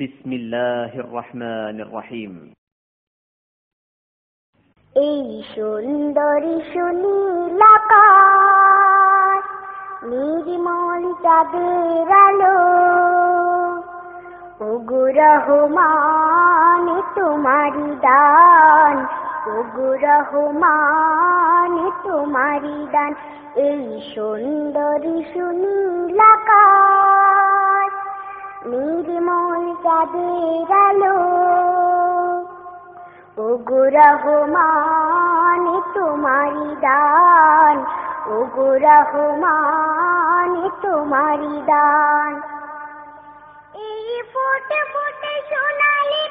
بسم الله الرحمن الرحيم এই সুন্দরী সুনীলাকাশ নির্মল চাঁদের আলো ওগো রহমান তোমারি দান ওগো রহমান তোমারি দান এই সুন্দরী সুনীলাকাশ নির্মল চাঁদের আলো ওগো রহমান তোমারি দান ওগো রহমান তোমারি দান। এই ফুটে সোনালি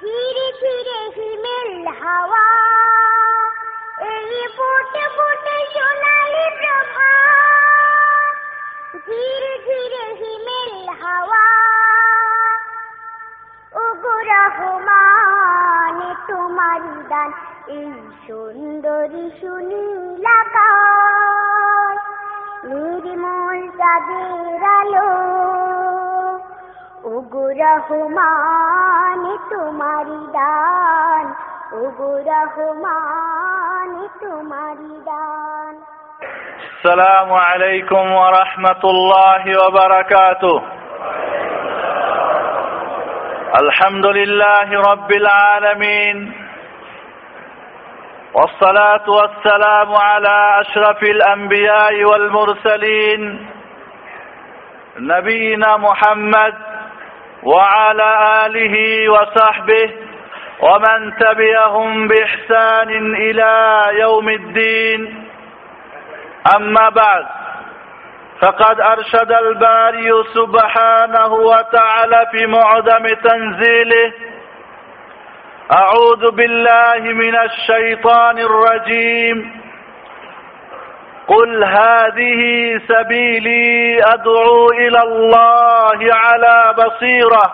ধীরে ধীরে হিমেল হাওয়া, এই ফুটে সোনালি ধীরে ধীরে হিমেল হাওয়া। ওগো রহমান তোমারি দান, এই সুন্দরী সুনীলাকাশ, নির্মল চাঁদের আলো। ওগো রহমান তোমারি দান, ওগো রহমান তোমারি দান। السلام عليكم ورحمة الله وبركاته. الحمد لله رب العالمين. والصلاة والسلام على أشرف الأنبياء والمرسلين. نبينا محمد وعلى آله وصحبه ومن تبعهم بإحسان إلى يوم الدين. أما بعد فقد أرشد الباري سبحانه وتعالى في معدم تنزيله أعوذ بالله من الشيطان الرجيم. قل هذه سبيلي أدعو إلى الله على بصيرة.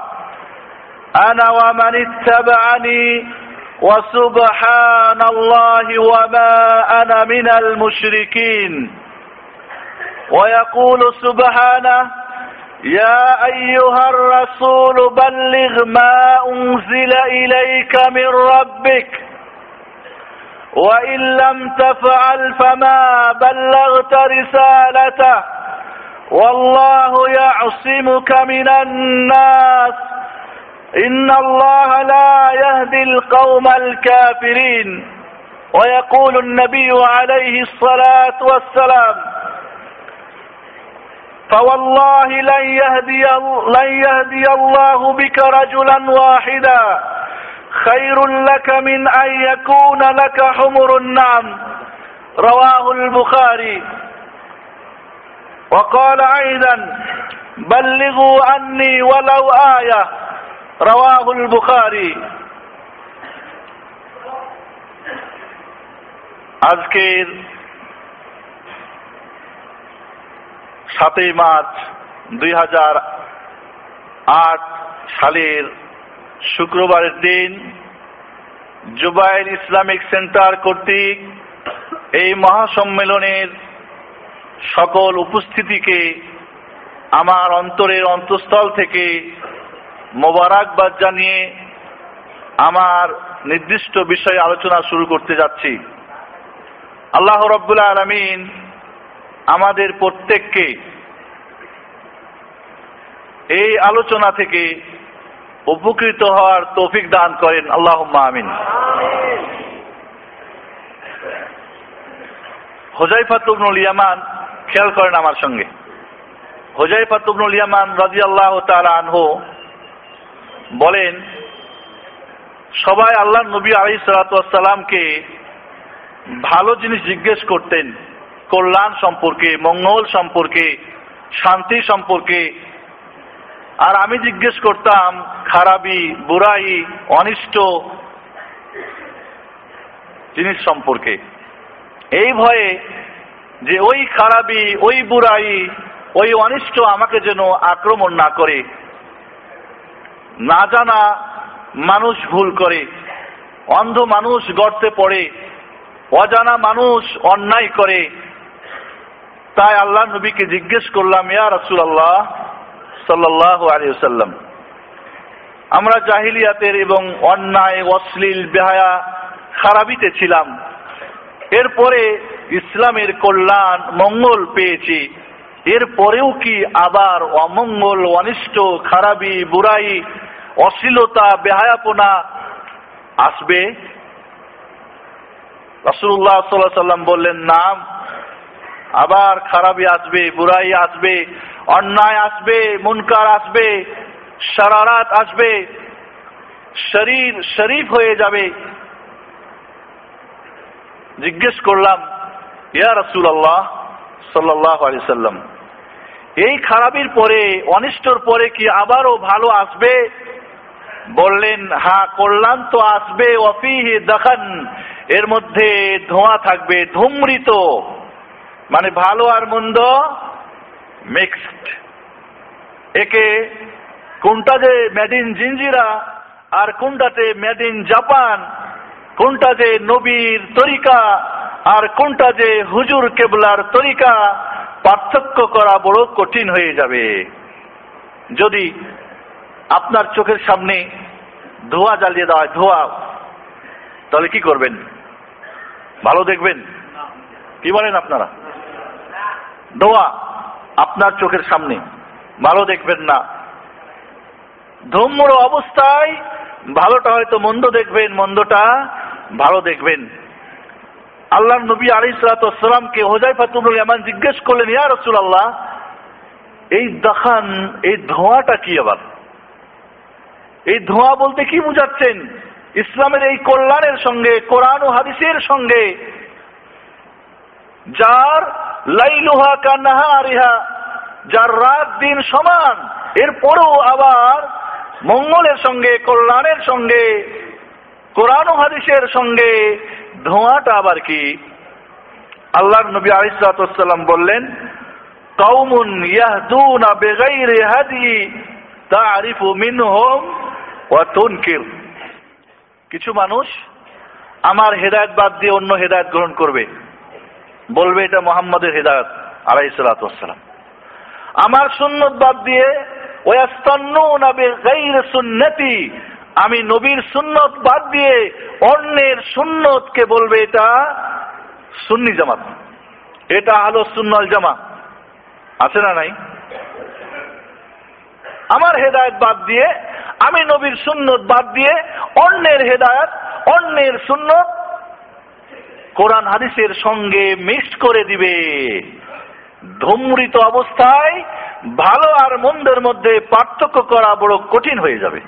أنا ومن اتبعني وسبحان الله وما أنا من المشركين. ويقول سبحانه يا أيها الرسول بلغ ما أنزل إليك من ربك وإن لم تفعل فما بلغت رسالته. والله يعصمك من الناس. إن الله لا يهدي القوم الكافرين. ويقول النبي عليه الصلاة والسلام فوالله لن يهدي, لن يهدي الله بك رجلا واحدا. خير لك من أن يكون لك حمر النعم. رواه البخاري. وقال أيضا بلغوا عني ولو آية. রওয়াহুল বুখারি। আজকের সাতই মার্চ দুই হাজার আট সালের শুক্রবারের দিন জুবাইর ইসলামিক সেন্টার কর্তৃক এই মহাসম্মেলনের সকল উপস্থিতিকে আমার অন্তরের অন্তঃস্থল থেকে মোবারকবাদ জানিয়ে আমার নির্দিষ্ট বিষয়ে আলোচনা শুরু করতে যাচ্ছি। আল্লাহ রব্বুল আলমিন আমাদের প্রত্যেককে এই আলোচনা থেকে উপকৃত হওয়ার তৌফিক দান করেন। আল্লাহ আমিন। হোজাইফাতুবনুল ইয়ামান, খেয়াল করেন আমার সঙ্গে। হোজাইফাতুবনুল ইয়ামান রাজি আল্লাহ তালা আনহু বলেন, সবাই আল্লাহ নবী আলী সালাতামকে ভালো জিনিস জিজ্ঞেস করতেন, কল্যাণ সম্পর্কে, মঙ্গল সম্পর্কে, শান্তি সম্পর্কে। আর আমি জিজ্ঞেস করতাম, খারাপি বুড়াই অনিষ্ট জিনিস সম্পর্কে। এই ভয়ে যে ওই খারাপি, ওই বুড়াই ওই অনিষ্ট আমাকে যেন আক্রমণ না করে। না জানা মানুষ ভুল করে, অন্ধ মানুষ গর্তে পড়ে, অজানা মানুষ অন্যায় করে। তাই আল্লাহ নবীকে জিজ্ঞেস করলাম, ইয়া রসুল আল্লাহ সাল্লাহ আলিয়াল্লাম আমরা জাহিলিয়াতের এবং অন্যায়, অশ্লীল, বেহায়া, খারাপিতে ছিলাম। এরপরে ইসলামের কল্যাণ, মঙ্গল পেয়েছি। এরপরেও কি আবার অমঙ্গল, অনিষ্ট, খারাপি বুড়াই অশ্লীলতা, বেহায়াপনা আসবে। রাসুল্লাহ সাল্লাহ সাল্লাম বললেন, নাম, আবার খারাপই আসবে বুড়াই আসবে, অন্যায় আসবে, মুনকার আসবে সারারাত আসবে, শরীর শরীফ হয়ে যাবে। জিজ্ঞেস করলাম, ইয়া রসুল আল্লাহ সাল্লাহ সাল্লাম এই খারাপির পরে, অনিষ্টর পরে কি আবারও ভালো আসবে? বললেন হ্যাঁ কল্যাণ তো আসবে অফিহি দেখান। এর মধ্যে ধোঁয়া থাকবে, ধূমৃত। মানে ভালো আর মন্দ মিক্সড। একে কোনটা যে মেড ইন জিঞ্জিরা আর কোনটাতে মেড ইন জাপান, কোনটা যে নবীর তরিকা আর কোনটা যে হুজুর কেবলার তরিকা, পার্থক্য করা বড় কঠিন হয়ে যাবে। যদি আপনার চোখের সামনে ধোয়া জ্বালিয়ে দেওয়া হয়, ধোয়া। তাহলে কি করবেন? ভালো দেখবেন? কি বলেন আপনারা? ধোয়া আপনার চোখের সামনে। ভালো দেখবেন না। ধূম্র অবস্থায় ভালোটা হয়তো মন্দ দেখবেন, মন্দটা ভালো দেখবেন। আল্লাহ নবী আলী সালাতামকে হোজাই ফাতুল এমন জিজ্ঞেস করলেন, ইয়া রসুল আল্লাহ এই দখান, এই ধোঁয়াটা কি আবার? এই ধোঁয়া বলতে কি বুঝাচ্ছেন? ইসলামের এই কল্যাণের সঙ্গে, কোরআন ও হাদিসের সঙ্গে। যার লাইলুহা কান্নাহা রিহা যার রাত দিন সমান, এরপরও আবার মঙ্গলের সঙ্গে, কল্যাণের সঙ্গে, কোরআন ও হাদিসের সঙ্গে ধোঁয়াটা আবার কি? আল্লাহ নবী আলিসাল্লাম বললেন কৌমুন ইয়াহদুনা বেগাইরে হাদি, তারিফু মিনহুম ওয়া তুনকির। কিছু মানুষ আমার হেদায়ত বাদ দিয়ে অন্য হেদায়ত গ্রহণ করবে। বলবে এটা মোহাম্মদের হেদায়ত আলাইসালাম আমার সুন্নত বাদ দিয়ে সুন্নতি, আমি নবীর সুন্নত বাদ দিয়ে অন্যের সুন্নতকে বলবে এটা সুন্নি জামাত। এটা হলো সুন্নল জামা আছে না নাই? আমার হেদায়ত বাদ দিয়ে আমি নবীর সুন্নত বাদ দিয়ে অন্যের হেদায়ত, অন্যের সুন্নত কোরআন হাদিসের সঙ্গে মিক্সড করে দিবে। ধূমৃত অবস্থায় ভালো আর মন্দের মধ্যে পার্থক্য করা বড় কঠিন হয়ে যাবে।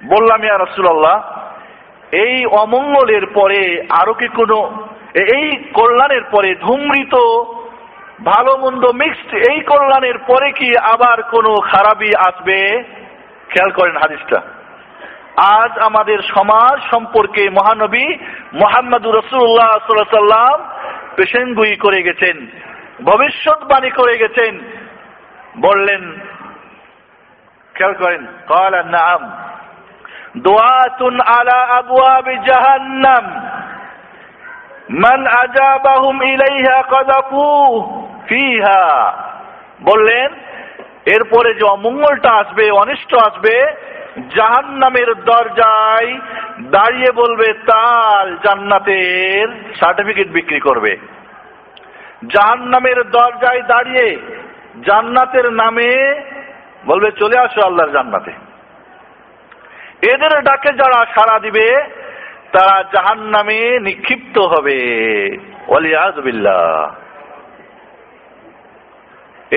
বললাম, ইয়া রসুল্লাহ এই অমঙ্গলের পরে আরও কি কোনো, এই কল্যাণের পরে ধূমৃত ভালো মন্দ মিক্সড এই কল্যাণের পরে কি আবার কোনো খারাপই আসবে? খেয়াল করেন হাদিসটা। আজ আমাদের সমাজ সম্পর্কে মহানবী মোহাম্মদ রসুল্লাহ সাল্লাম পেশেন্গুই করে গেছেন, ভবিষ্যৎবাণী করে গেছেন। বললেন, খেয়াল করেন নাম, দোয়াতুন আলা আবওয়াবি জাহান্নাম, মান আজাবাহুম ইলাইহা কাযাফু। ফিহা। বললেন, এরপরে যে অমঙ্গলটা আসবে, অনিষ্ট আসবে জাহান নামের দরজায় দাঁড়িয়ে বলবে তাল জান্নাতের সার্টিফিকেট বিক্রি করবে। জাহান নামের দরজায় দাঁড়িয়ে জান্নাতের নামে বলবে, চলে আসো আল্লাহর জান্নাতে। এদের ডাকে যারা সাড়া দিবে, তারা জাহান নামে নিক্ষিপ্ত হবে। ওলিয়াজবিল্লাহ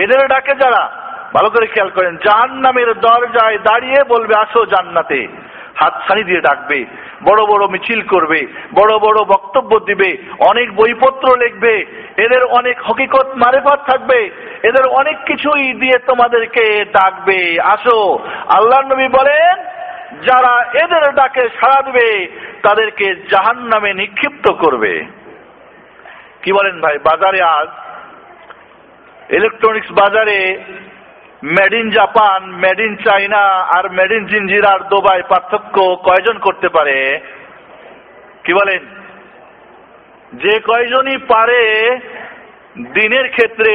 এদের ডাকে যারা, ভালো করে খেয়াল করেন জাহান নামের দরজায় দাঁড়িয়ে বলবে, আসো জান্নাতে। হাত হাতছানি দিয়ে ডাকবে, বড় বড় মিছিল করবে, বড় বড় বক্তব্য দিবে, অনেক বইপত্র লিখবে, এদের অনেক হকিকত মারেফাত থাকবে, এদের অনেক কিছুই দিয়ে তোমাদেরকে ডাকবে। আসো আল্লাহ নবী বলেন, যারা এদের ডাকে সাড়া দিবে, তাদেরকে জাহান নামে নিক্ষিপ্ত করবে। কি বলেন ভাই, বাজারে আজ ইলেকট্রনিক্স বাজারে made in Japan made in China R made in জিঞ্জিরার দুবাই পার্থক্য কয়জন করতে পারে? কি বলেন? যে কয়জনই পারে, দিনের ক্ষেত্রে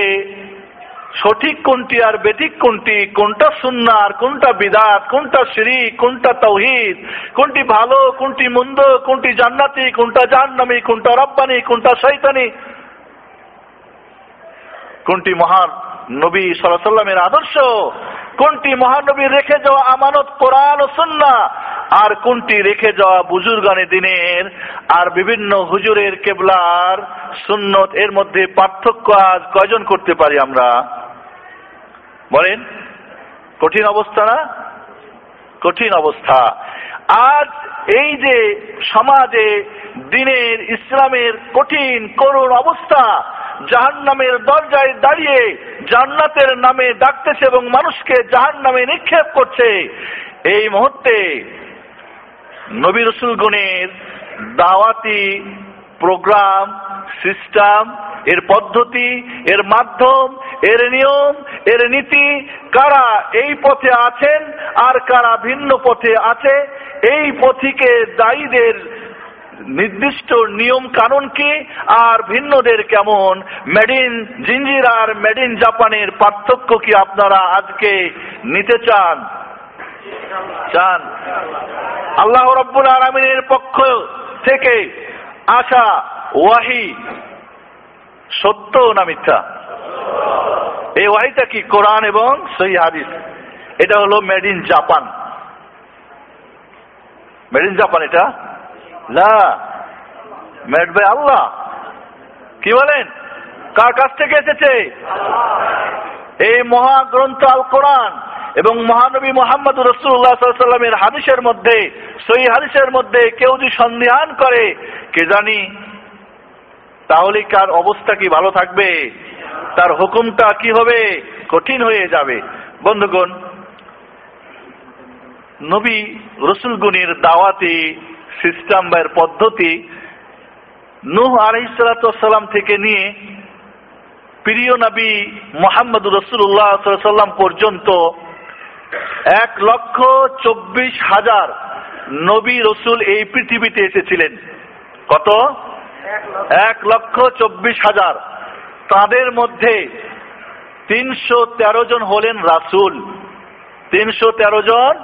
সঠিক কোনটি আর বেঠিক কোনটি, কোনটা সুন্না আর কোনটা বিদাত, কোনটা শ্রী কোনটা তৌহিদ কোনটি ভালো, কোনটি মন্দ, কোনটি জান্নাতি, কোনটা জাহান্নামী, কোনটা রব্বানি, কোনটা শৈতানি কোনটি মহান নবী সাল্লামের আদর্শ? কোনটি মহানবী রেখে যাওয়া আমানত, কোরআন ও সুন্না আর কোনটি রেখে যাওয়া বুজুর্গানে দিনের আর বিভিন্ন হুজুরের কেবলার সুন্নত? এর মধ্যে পার্থক্য আজ কয়জন করতে পারি আমরা? বলেন, কঠিন অবস্থা না? কঠিন অবস্থা। আজ এই যে সমাজে দিনের ইসলামের কঠিন, করুণ অবস্থা জাহান নামের দরজায় দাঁড়িয়ে জান্নাতের নামে ডাকতেছে এবং মানুষকে জাহান নামে নিক্ষেপ করছে। এই মুহূর্তে নবী রসুল গণের দাওয়াতি প্রোগ্রাম, সিস্টেম, এর পদ্ধতি, এর মাধ্যম, এর নিয়ম, এর নীতি, কারা এই পথে আছেন আর কারা ভিন্ন পথে আছে, এই পথিকে দায়ীদের নির্দিষ্ট নিয়ম কানুন কি? আর ভিন্নদের কেমন? মেড ইন জিঞ্জির আর মেড ইন জাপানের পার্থক্য কি আপনারা আজকে নিতে চান? চান। আল্লাহ রব্বুল আলমিনের পক্ষ থেকে আসা ওয়াহি, সত্য না মিথ্যা? এই ওয়াহিটা কি? কোরআন এবং সহি হাদিস। এটা হলো made in Japan made in Japan এটা? আল্লাহ। কি বলেন? কার কাছ থেকে এসেছে? এই মহাগ্রন্থ আল কোরআন এবং মহানবী মোহাম্মদ রসুল্লাহ সাল্লামের হাদিসের মধ্যে সই হাদিসের মধ্যে কেউ যদি সন্দেহান করে, কে জানি তাহলে কার অবস্থা কি ভালো থাকবে? তার হুকুমটা কি হবে? কঠিন হয়ে যাবে। বন্ধুগণ, নবী রসুলগুনির দাওয়াতি সিস্টেম বা এর পদ্ধতি, নূহ আলহিসাল্লাম থেকে নিয়ে প্রিয় নবী মোহাম্মদ রসুল্লাহ সাল্লাম পর্যন্ত এক লক্ষ চব্বিশ হাজার নবী রসুল এই পৃথিবীতে এসেছিলেন। কত? এক লক্ষ চব্বিশ হাজার। তাদের মধ্যে তিনশো তেরো জন হলেন রাসুল। তিনশো তেরো জন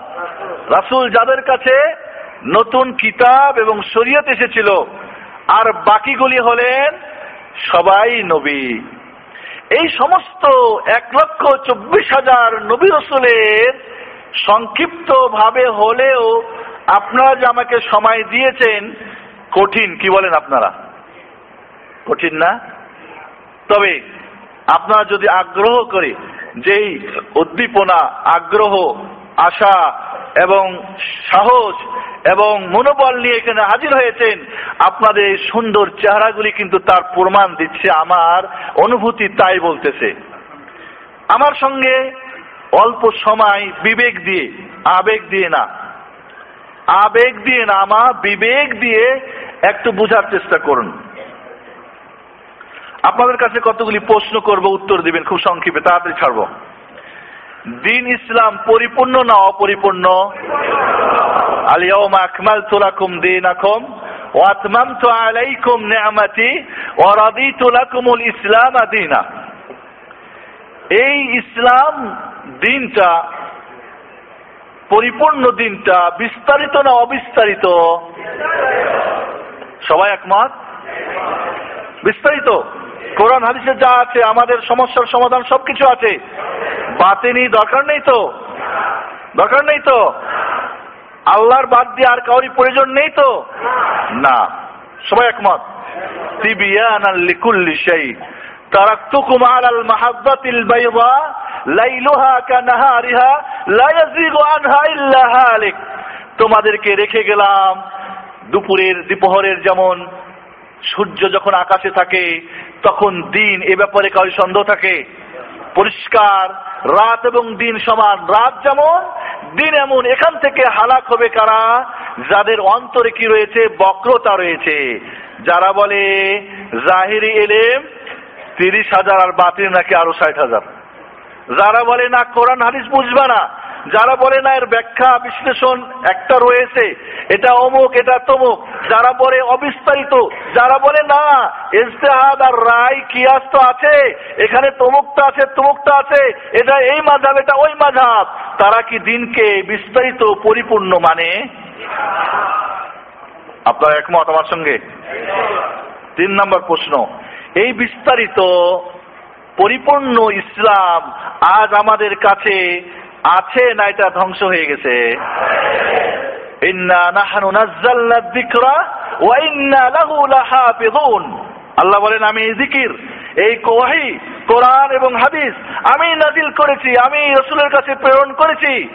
রাসুল। যাদের কাছে নতুন কিতাব এবং শরীয়ত এসেছিল। আর বাকিগুলি হলেন সবাই নবী। এই সমস্ত এক লক্ষ চব্বিশ হাজার নবী রসুলের সংক্ষিপ্ত ভাবে হলেও আপনারা যে আমাকে সময় দিয়েছেন, কঠিন, কি বলেন আপনারা? কঠিন না? তবে আপনারা যদি আগ্রহ করে, যেই উদ্দীপনা, আগ্রহ, আশা এবং সাহস এবং মনোবল নিয়ে এখানে হাজির হয়েছেন। আপনাদের সুন্দর চেহারাগুলি কিন্তু তার প্রমাণ দিচ্ছে, আমার অনুভূতি তাই বলতেছে। আমার সঙ্গে অল্প সময় বিবেক দিয়ে, আবেগ দিয়ে না। আবেগ দিয়ে না আমার বিবেক দিয়ে একটু বোঝার চেষ্টা করুন। আপনাদের কাছে কতগুলি প্রশ্ন করব, উত্তর দিবেন, খুব সংক্ষেপে, তাড়াতাড়ি ছাড়বো। দিন ইসলাম পরিপূর্ণ না অপরিপূর্ণ? আলিয়াউমা আকমালতু লাকুম দীনাকুম ওয়া আতমামতু আলাইকুম নি'মাতি ওয়া রাদিতু লাকুমুল ইসলাম দীনা। এই ইসলাম দিনটা, পরিপূর্ণ দিনটা বিস্তারিত না অবিস্তারিত? সবাই একমত? বিস্তারিত। কোরআন হাদিসে যা আছে, আমাদের সমস্যার সমাধান সবকিছু আছে। বাতেনি দরকার নেই তো? দরকার নেই তো? আল্লাহর বাদ দিয়ে আর কাউরি প্রয়োজন নেই তো? না। সবাই একমত? লিকুল্লি সেই তোমাদেরকে রেখে গেলাম দুপুরের দ্বিপহরের যেমন সূর্য যখন আকাশে থাকে, তখন দিন এ ব্যাপারে কারও সন্দেহ থাকে? পরিষ্কার, রাত এবং দিন সমান। রাত যেমন, দিন এমন। এখান থেকে হালাক হবে কারা? যাদের অন্তরে কি রয়েছে? বক্রতা রয়েছে। যারা বলে, জাহিরি এলেম, তিরিশ হাজার আর বাতিল নাকি আরও ষাট হাজার? যারা বলে, না, কোরআন হাদিস বুঝবে না। যারা বলে না এর ব্যাখ্যা, বিশ্লেষণ একটা রয়েছে, এটা অমুক, এটা তমুক, যারা বলে অবিস্তারিত, যারা বলে না, ইজতেহাদ আর রায় কিয়াস তো আছে, এখানে তমুকটা আছে তমুকটা আছে, এটা এই মাঝাব, এটা ওই মাঝাব, তারা কি দিনকে বিস্তারিত, পরিপূর্ণ মানে? আপনার একমত আমার সঙ্গে? তিন নম্বর প্রশ্ন, এই বিস্তারিত, পরিপূর্ণ ইসলাম আজ আমাদের কাছে আছে না এটা ধ্বংস হয়ে গেছে? আল্লাহ বলেন, আমি জিকির এই ওয়াহি কোরআন এবং হাদিস আমি নাজিল করেছি, আমি রসুলের কাছে প্রেরণ করেছি।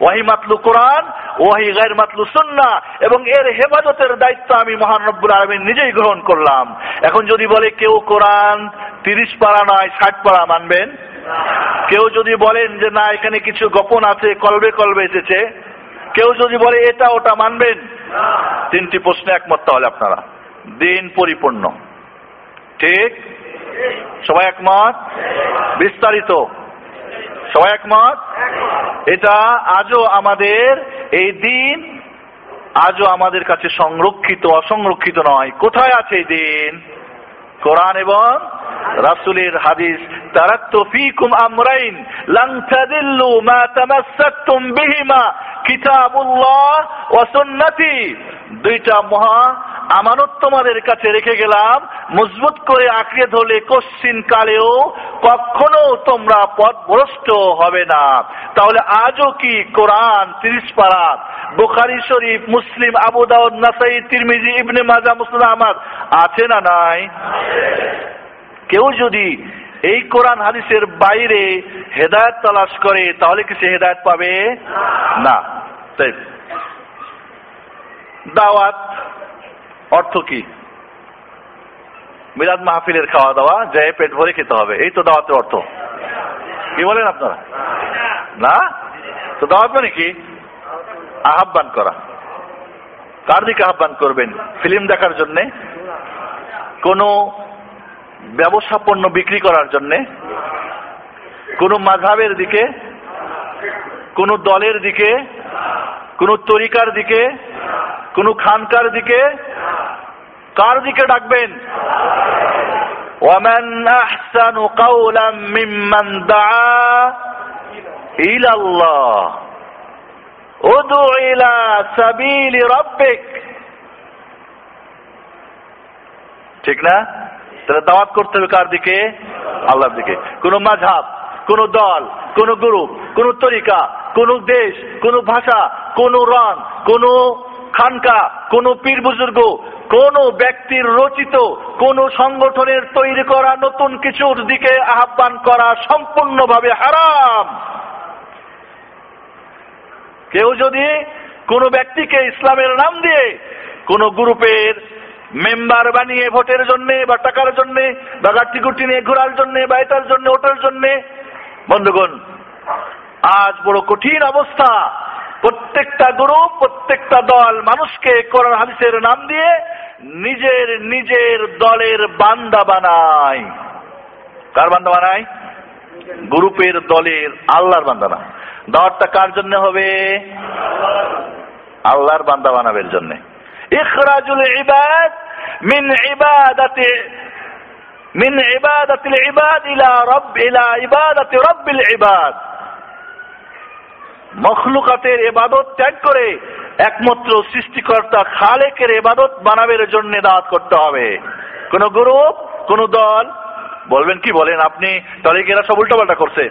ওয়াহি মাতলু কোরআন, ওয়াহি গায়ের মাতলু সুন্না এবং এর হেফাজতের দায়িত্ব আমি মহান রব্বুল নিজেই গ্রহণ করলাম। এখন যদি বলে কেউ কোরআন তিরিশ পারা নয়, ষাট পারা মানবেন কেউ যদি বলেন যে না, এখানে কিছু গোপন আছে, কলবে কলবে এসেছে, কেউ যদি বলে এটা ওটা মানবেন, তিনটি প্রশ্নে একমত তাহলে আপনারা। দিন পরিপূর্ণ। ঠিক? সবাই একমত? বিস্তারিত। সবাই একমত? এটা আজও আমাদের, এই দিন আজও আমাদের কাছে সংরক্ষিত, অসংরক্ষিত নয়। কোথায় আছে এই দিন? কোরআন এবং রাসুলের হাদিস ফিকুম আমরাইন মা বিহিমা, কিতাবুল্লাহ ওয়া সুন্নতি। দুইটা মহা আমানত তোমাদের কাছে রেখে গেলাম, মজবুত করে আঁকড়ে ধরলে কশ্চিন কালেও কখনো তোমরা পথভ্রষ্ট হবে না। তাহলে আজও কি কোরআন তিরিশ পারা? বোখারি শরীফ, মুসলিম, আবু দাউদ, নাসাই, তিরমিজি, ইবনে মাজা মুসলিম আছে না নাই? কেউ যদি এই কোরআন হাদিসের বাইরে হেদায়ত তালাশ করে, তাহলে কি সে হেদায়ত পাবে? না। তাই দাওয়াত অর্থ কি? মিলাদ মাহফিলের খাওয়া দাওয়া যে পেট ভরে খেতে হবে। এই তো দাওয়াতের অর্থ। কি বলেন আপনারা? না? তো দাওয়াত মানে কি? আহ্বান করা। কার দিকে আহ্বান করবেন? ফিল্ম দেখার জন্যে? কোন ব্যবসা পণ্য বিক্রি করার জন্যে কোন মাঝাবের দিকে কোন দলের দিকে কোন তরিকার দিকে কোন খানকার দিকে কার দিকে ডাকবেন ومن أحسن قولا ممن دعا إلى الله ادع إلى سبيل ربك ঠিক না তাহলে দাওয়াত করতে হবে কার দিকে? আল্লাহর দিকে। কোন মাঝাব কোন দল, কোন গ্রুপ, কোন তরিকা, কোন দেশ, কোন ভাষা, কোন রং কোন খানকা, কোন পীর বুজুর্গ, কোন ব্যক্তির রচিত, কোন সংগঠনের তৈরি করা নতুন কিছুর দিকে আহ্বান করা সম্পূর্ণভাবে হারাম। কেউ যদি কোন ব্যক্তিকে ইসলামের নাম দিয়ে কোন গ্রুপের মেম্বার বানিয়ে ভোটের জন্য বা টাকার জন্য, বা গুটি নিয়ে ঘোরার জন্য, বা এটার জন্য, ওটার জন্য। বন্ধুগণ, আজ বড় কঠিন অবস্থা। প্রত্যেকটা গ্রুপ, প্রত্যেকটা দল মানুষকে কোরআন হাদিসের নাম দিয়ে নিজের নিজের দলের বান্দা বানায়। কার বান্দা বানায়? গ্রুপের দলের আল্লাহর বান্দা না দাওয়াতটা কার জন্য হবে? আল্লাহর বান্দা বানাবের জন্য। ইখরাজুল ইবাদ মিন ইবাদাতি, মিন ইবাদাতিল ইবাদ ইলা রব, ইলা ইবাদাতি রব্বিল ইবাদ। মখলুকাতের এবাদত ত্যাগ করে একমাত্র সৃষ্টিকর্তা খালেকের এবাদত বানাবের জন্য দাওয়াত করতে হবে। কোন গ্রুপ, কোন দল, বলবেন কি, বলেন আপনি, তাহলে এরা সব উল্টাপাল্টা করছে?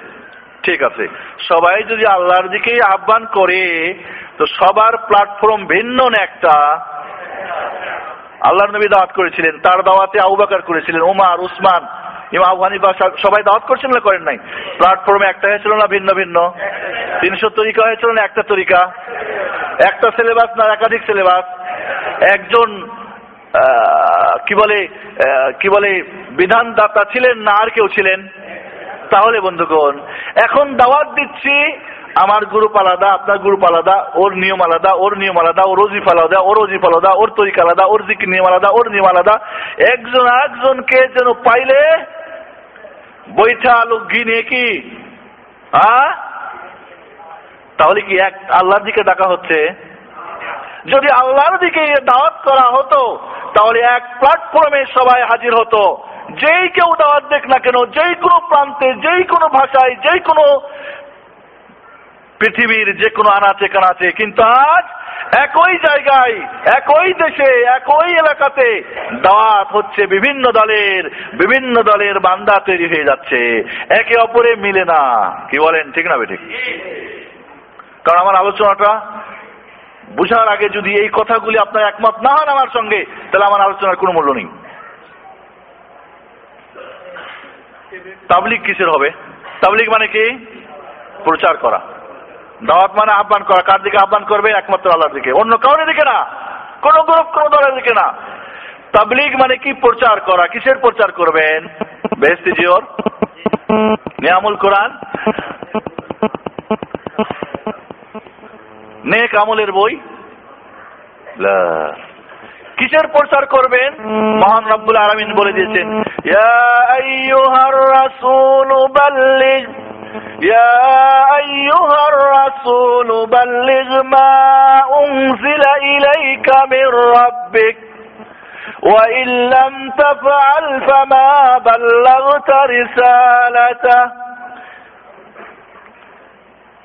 ঠিক আছে। সবাই যদি আল্লাহর দিকেই আহ্বান করে, তো সবার প্ল্যাটফর্ম ভিন্ন একটা। আল্লাহর নবী দাওয়াত করেছিলেন, তার দাওয়াতে আউবাকার করেছিলেন ওমার উসমান, ইমাম আবু হানিফা সবাই দাওয়াত করছেন না করেন নাই। প্ল্যাটফর্মে একটা হয়েছিল না ভিন্ন ভিন্ন? তিনশো তরিকা হয়েছিল না একটা তরিকা? একটা সিলেবাস না একাধিক সিলেবাস একজন কি বলে কি বলে, বিধানদাতা ছিলেন না আর কেউ ছিলেন? তাহলে বন্ধুগণ, এখন দাওয়াত দিচ্ছি আমার গ্রুপ আলাদা, আপনার গ্রুপ আলাদা, ওর নিয়ম আলাদা, ওর নিয়ম আলাদা, ওর অজিফ আলাদা, ওর অজিফ আলাদা, ওর তরিকা আলাদা, ওর দিক নিয়ম আলাদা, ওর নিয়ম আলাদা। একজন একজনকে যেন পাইলে বৈঠা লোক গিনে কি? হ্যাঁ? তাহলে কি এক আল্লাহর দিকে ডাকা হচ্ছে? যদি আল্লাহর দিকে দাওয়াত করা হতো, তাহলে এক প্ল্যাটফর্মে সবাই হাজির হতো। যেই কেউ দাওয়াত দেখ না কেন, যেই কোনো প্রান্তে, যেই কোনো ভাষায়, যেই কোনো পৃথিবীর যে কোনো আনাচে কানাচে, কিন্তু আজ একই জায়গায়, একই দেশে, একই এলাকাতে দাওয়াত হচ্ছে বিভিন্ন দলের বিভিন্ন দলের বান্দা তৈরি হয়ে যাচ্ছে। একে অপরে মিলে না। কি বলেন, ঠিক না বেঠিক? কারণ আমার আলোচনাটা বুঝার আগে যদি এই কথাগুলি আপনার একমত না হন আমার সঙ্গে, তাহলে আমার আলোচনার কোনো মূল্য নেই। তাবলিক কিসের হবে? তাবলিক মানে কি? প্রচার করা। দাওয়াত মানে আহ্বান করা। কার দিকে আহ্বান করবে? একমাত্র আল্লাহর দিকে। অন্য কাউরের দিকে না। কোন গ্রুপ, কোন দলের দিকে না। তাবলিগ মানে কি প্রচার করা? কিসের প্রচার করবেন? বেহস্তি জিওর? নিয়ামুল কোরআন? নেক আমলের বই? কিসের প্রচার করবেন? মহান রব্বুল আলামিন বলে দিয়েছেন, ইয়া আইয়ুহার রাসূল বাল্লিগ ইয়া আইয়ুহার রাসূল বাল্লিগ মা উনজিলা ইলাইকা মির রাব্বিক وإن لم تفعل فما بلغت رسالته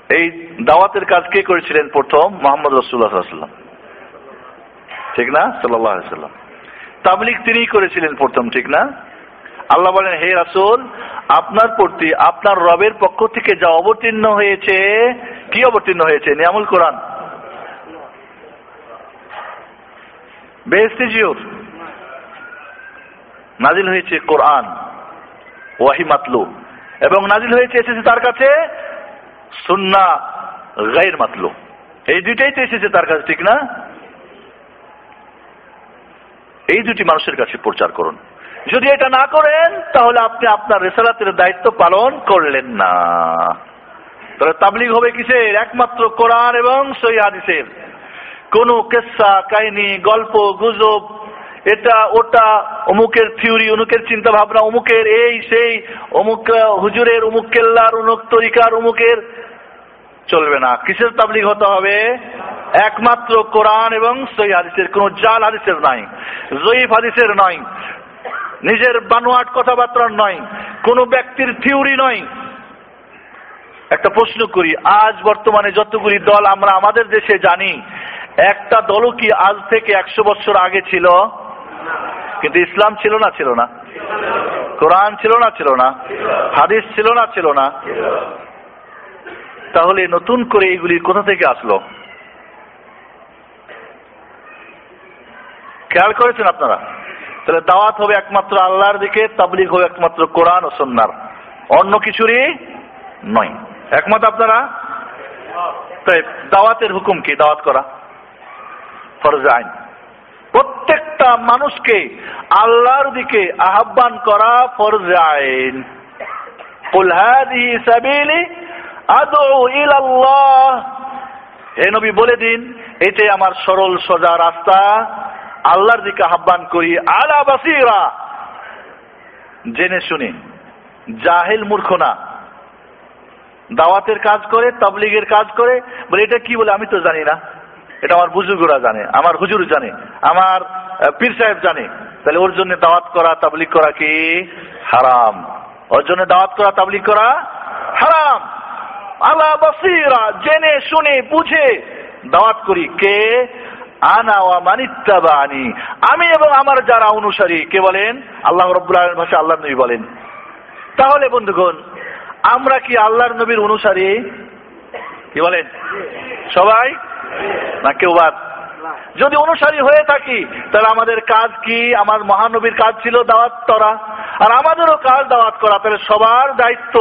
এই দাওয়াতের কাজ কে করেছিলেন প্রথম মোহাম্মদ রসুল্লাহ সাল্লাম ঠিক না সাল্লাহ সাল্লাম তাবলিক তিনিই করেছিলেন প্রথম ঠিক না আল্লাহ বলেন, হে রাসুল, আপনার প্রতি, আপনার রবের পক্ষ থেকে যা অবতীর্ণ হয়েছে, কি অবতীর্ণ হয়েছে? নিয়ামুল কোরআন। নাজিল হয়েছে কোরআন, ওয়াহি মাতলু। এবং নাজিল হয়েছে, এসেছে তার কাছে সুন্না গাইর মাতলু। এই দুইটাই তো এসেছে তার কাছে, ঠিক না? এই দুটি মানুষের কাছে প্রচার করুন। যদি এটা না করেন, তাহলে আপনি আপনার রেসালাতের দায়িত্ব পালন করলেন না। তাহলে তাবলিগ হবে কিসের? একমাত্র কোরআন এবং সই হাদিসের। কোন কেসা, কাহিনী, গল্প, গুজব, এটা, ওটা, অমুকের থিওরি, অমুকের চিন্তা ভাবনা অমুকের এই, সেই, অমুক হুজুরের, অমুক কেল্লার, অমুক তরিকার, অমুকের চলবে না। কিসের তাবলিগ হতে হবে? একমাত্র কোরআন এবং সই হাদিসের। কোন জাল হাদিসের নাই, জয়ীফ হাদিসের নয় নিজের বানোয়াট কথাবার্তা নয়, কোন ব্যক্তির থিওরি নয়। একটা প্রশ্ন করি, আজ বর্তমানে যতগুলি দল আমরা আমাদের দেশে জানি, একটা দলও কি আজ থেকে একশো বছর আগে ছিল? কিন্তু ইসলাম ছিল না ছিল না। কোরআন ছিল না ছিল না। হাদিস ছিল না ছিল না। তাহলে নতুন করে এইগুলি কোথা থেকে আসলো? খেয়াল করেছেন আপনারা? তাহলে দাওয়াত হবে একমাত্র আল্লাহর দিকে তাবলিগ হবে একমাত্র কোরআন ও সন্ন্যার অন্য কিছুরই নয় একমত আপনারা তাই দাওয়াতের হুকুম কি দাওয়াত করা ফরজ আইন প্রত্যেকটা মানুষকে আল্লাহর দিকে আহ্বান করা ফরজ আইন قل هذه سبيلي أدعو إلى الله হে নবী বলে দিন এটাই আমার সরল সোজা রাস্তা আল্লাহর দিকে আহ্বান করি, আলা বাসিরা। জেনে শুনে, জাহেল মূর্খ না। দাওয়াতের কাজ করে, তাবলিগের কাজ করে, বলে এটা কি বলে আমি তো জানি না। এটা আমার বুজুর্গরা জানে, আমার হুজুর জানে, আমার পীর সাহেব জানে। তাহলে ওর জন্য দাওয়াত করা, তাবলিগ করা কি? হারাম। ওর জন্য দাওয়াত করা, তাবলিগ করা হারাম। আলা বাসিরা, জেনে শুনে, বুঝে দাওয়াত করি। কে? আমি এবং আমার যারা অনুসারী, কে বলেন? আল্লাহ রব্বুল আলামিন ভাষা আল্লাহ নবী বলেন। তাহলে বন্ধুগণ, আমরা কি আল্লাহর নবীর অনুসারী? কি বলেন? সবাই? না কেউ বাদ? যদি অনুসারী হয়ে থাকি, তাহলে আমাদের কাজ কি? আমার মহানবীর কাজ ছিল দাওয়াত করা। আর আমাদেরও কাজ দাওয়াত করা। তাহলে সবার দায়িত্ব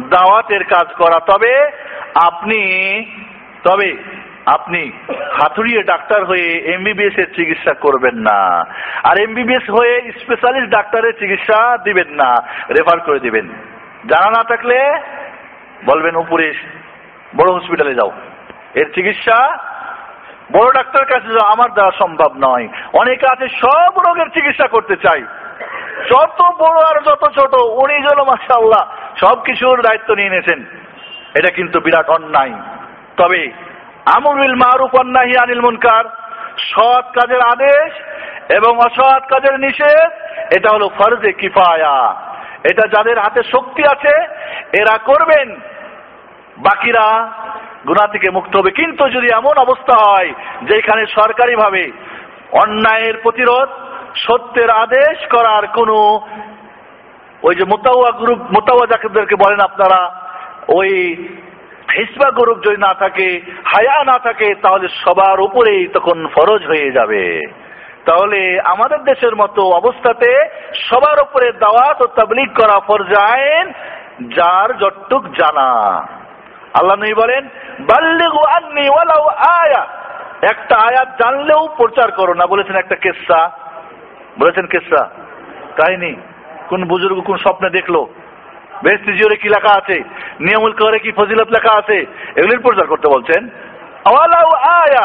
দাওয়াতের কাজ করা। তবে আপনি, তবে আপনি হাতুড়িয়ে ডাক্তার হয়ে এমবিবিএস এর চিকিৎসা করবেন না। আর এমবিবিএস হয়ে স্পেশালিস্ট ডাক্তারের চিকিৎসা দিবেন না। রেফার করে দিবেন। জানা না থাকলে বলবেন, উপরে বড় হসপিটালে যাও। এর চিকিৎসা, বড় ডাক্তারের কাছে যাও আমার দ্বারা সম্ভব নয়। অনেকে আছে, সব রোগের চিকিৎসা করতে চাই যত বড় আর যত ছোট, উনি যেন মাসাল্লাহ সব কিছুর দায়িত্ব নিয়ে নিয়েছেন। এটা কিন্তু বিরাট অন্যায়। তবে আমরুল মারুফ অন্নাহি আনিল মুনকার। সৎ কাজের আদেশ এবং অসৎ কাজের নিষেধ, এটা হলো ফরজে কিফায়া। এটা যাদের হাতে শক্তি আছে, এরা করবেন। বাকিরা গুণা থেকে মুক্ত হবে। কিন্তু যদি এমন অবস্থা হয়, যেখানে সরকারিভাবে অন্যায়ের প্রতিরোধ, সত্যের আদেশ করার কোনো ওই যে মোতাওয়া গ্রুপ মোতাওয়া যাদেরকে বলেন আপনারা, ওই হিসবা গ্রুপ যদি না থাকে, হায়া না থাকে, তাহলে সবার উপরেই তখন ফরজ হয়ে যাবে। তাহলে আমাদের দেশের মতো অবস্থাতে সবার উপরে দাওয়াত ও তাবলিগ করা ফরজাইন যার যতটুক জানা। আল্লাহ নবী বলেন ওয়ালাউ আয়া। একটা আয়াত জানলেও প্রচার করো না। বলেছেন একটা কেসা। বলেছেন কেসা। কাহিনী। কোন বুজুর্গ কোন স্বপ্নে দেখল? বেস্তি জিওরে কি লেখা আছে? নিয়মুল করে কি ফজিলত লেখা আছে? এগুলির প্রচার করতে বলছেন। আয়া,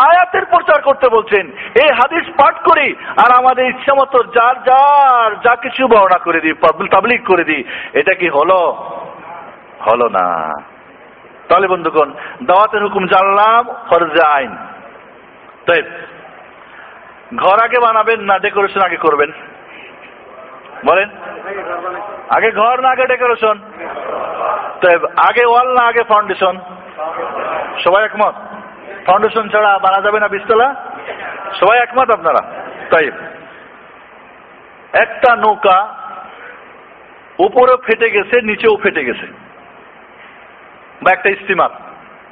আয়াতের প্রচার করতে বলছেন। এই হাদিস পাঠ করি আর আমাদের ইচ্ছা মতো যার যার, যা কিছু বর্ণনা করে দিই তাবলিক করে দিই, এটা কি হলো? হলো না। তাহলে বন্ধুগণ, দাওয়াতের হুকুম জানলাম, ফরজে আইন। তাই ঘর আগে বানাবেন না, ডেকোরেশন আগে করবেন? বলেন। আগে ঘর না, আগে ডেকোরেশন আগে ওয়াল না, আগে ফাউন্ডেশন সবাই একমত? ফাউন্ডেশন ছাড়া বানা যাবে না বিস্তলা সবাই একমত আপনারা? তাই একটা নৌকা উপরেও ফেটে গেছে, নিচেও ফেটে গেছে। বা একটা স্টিমার।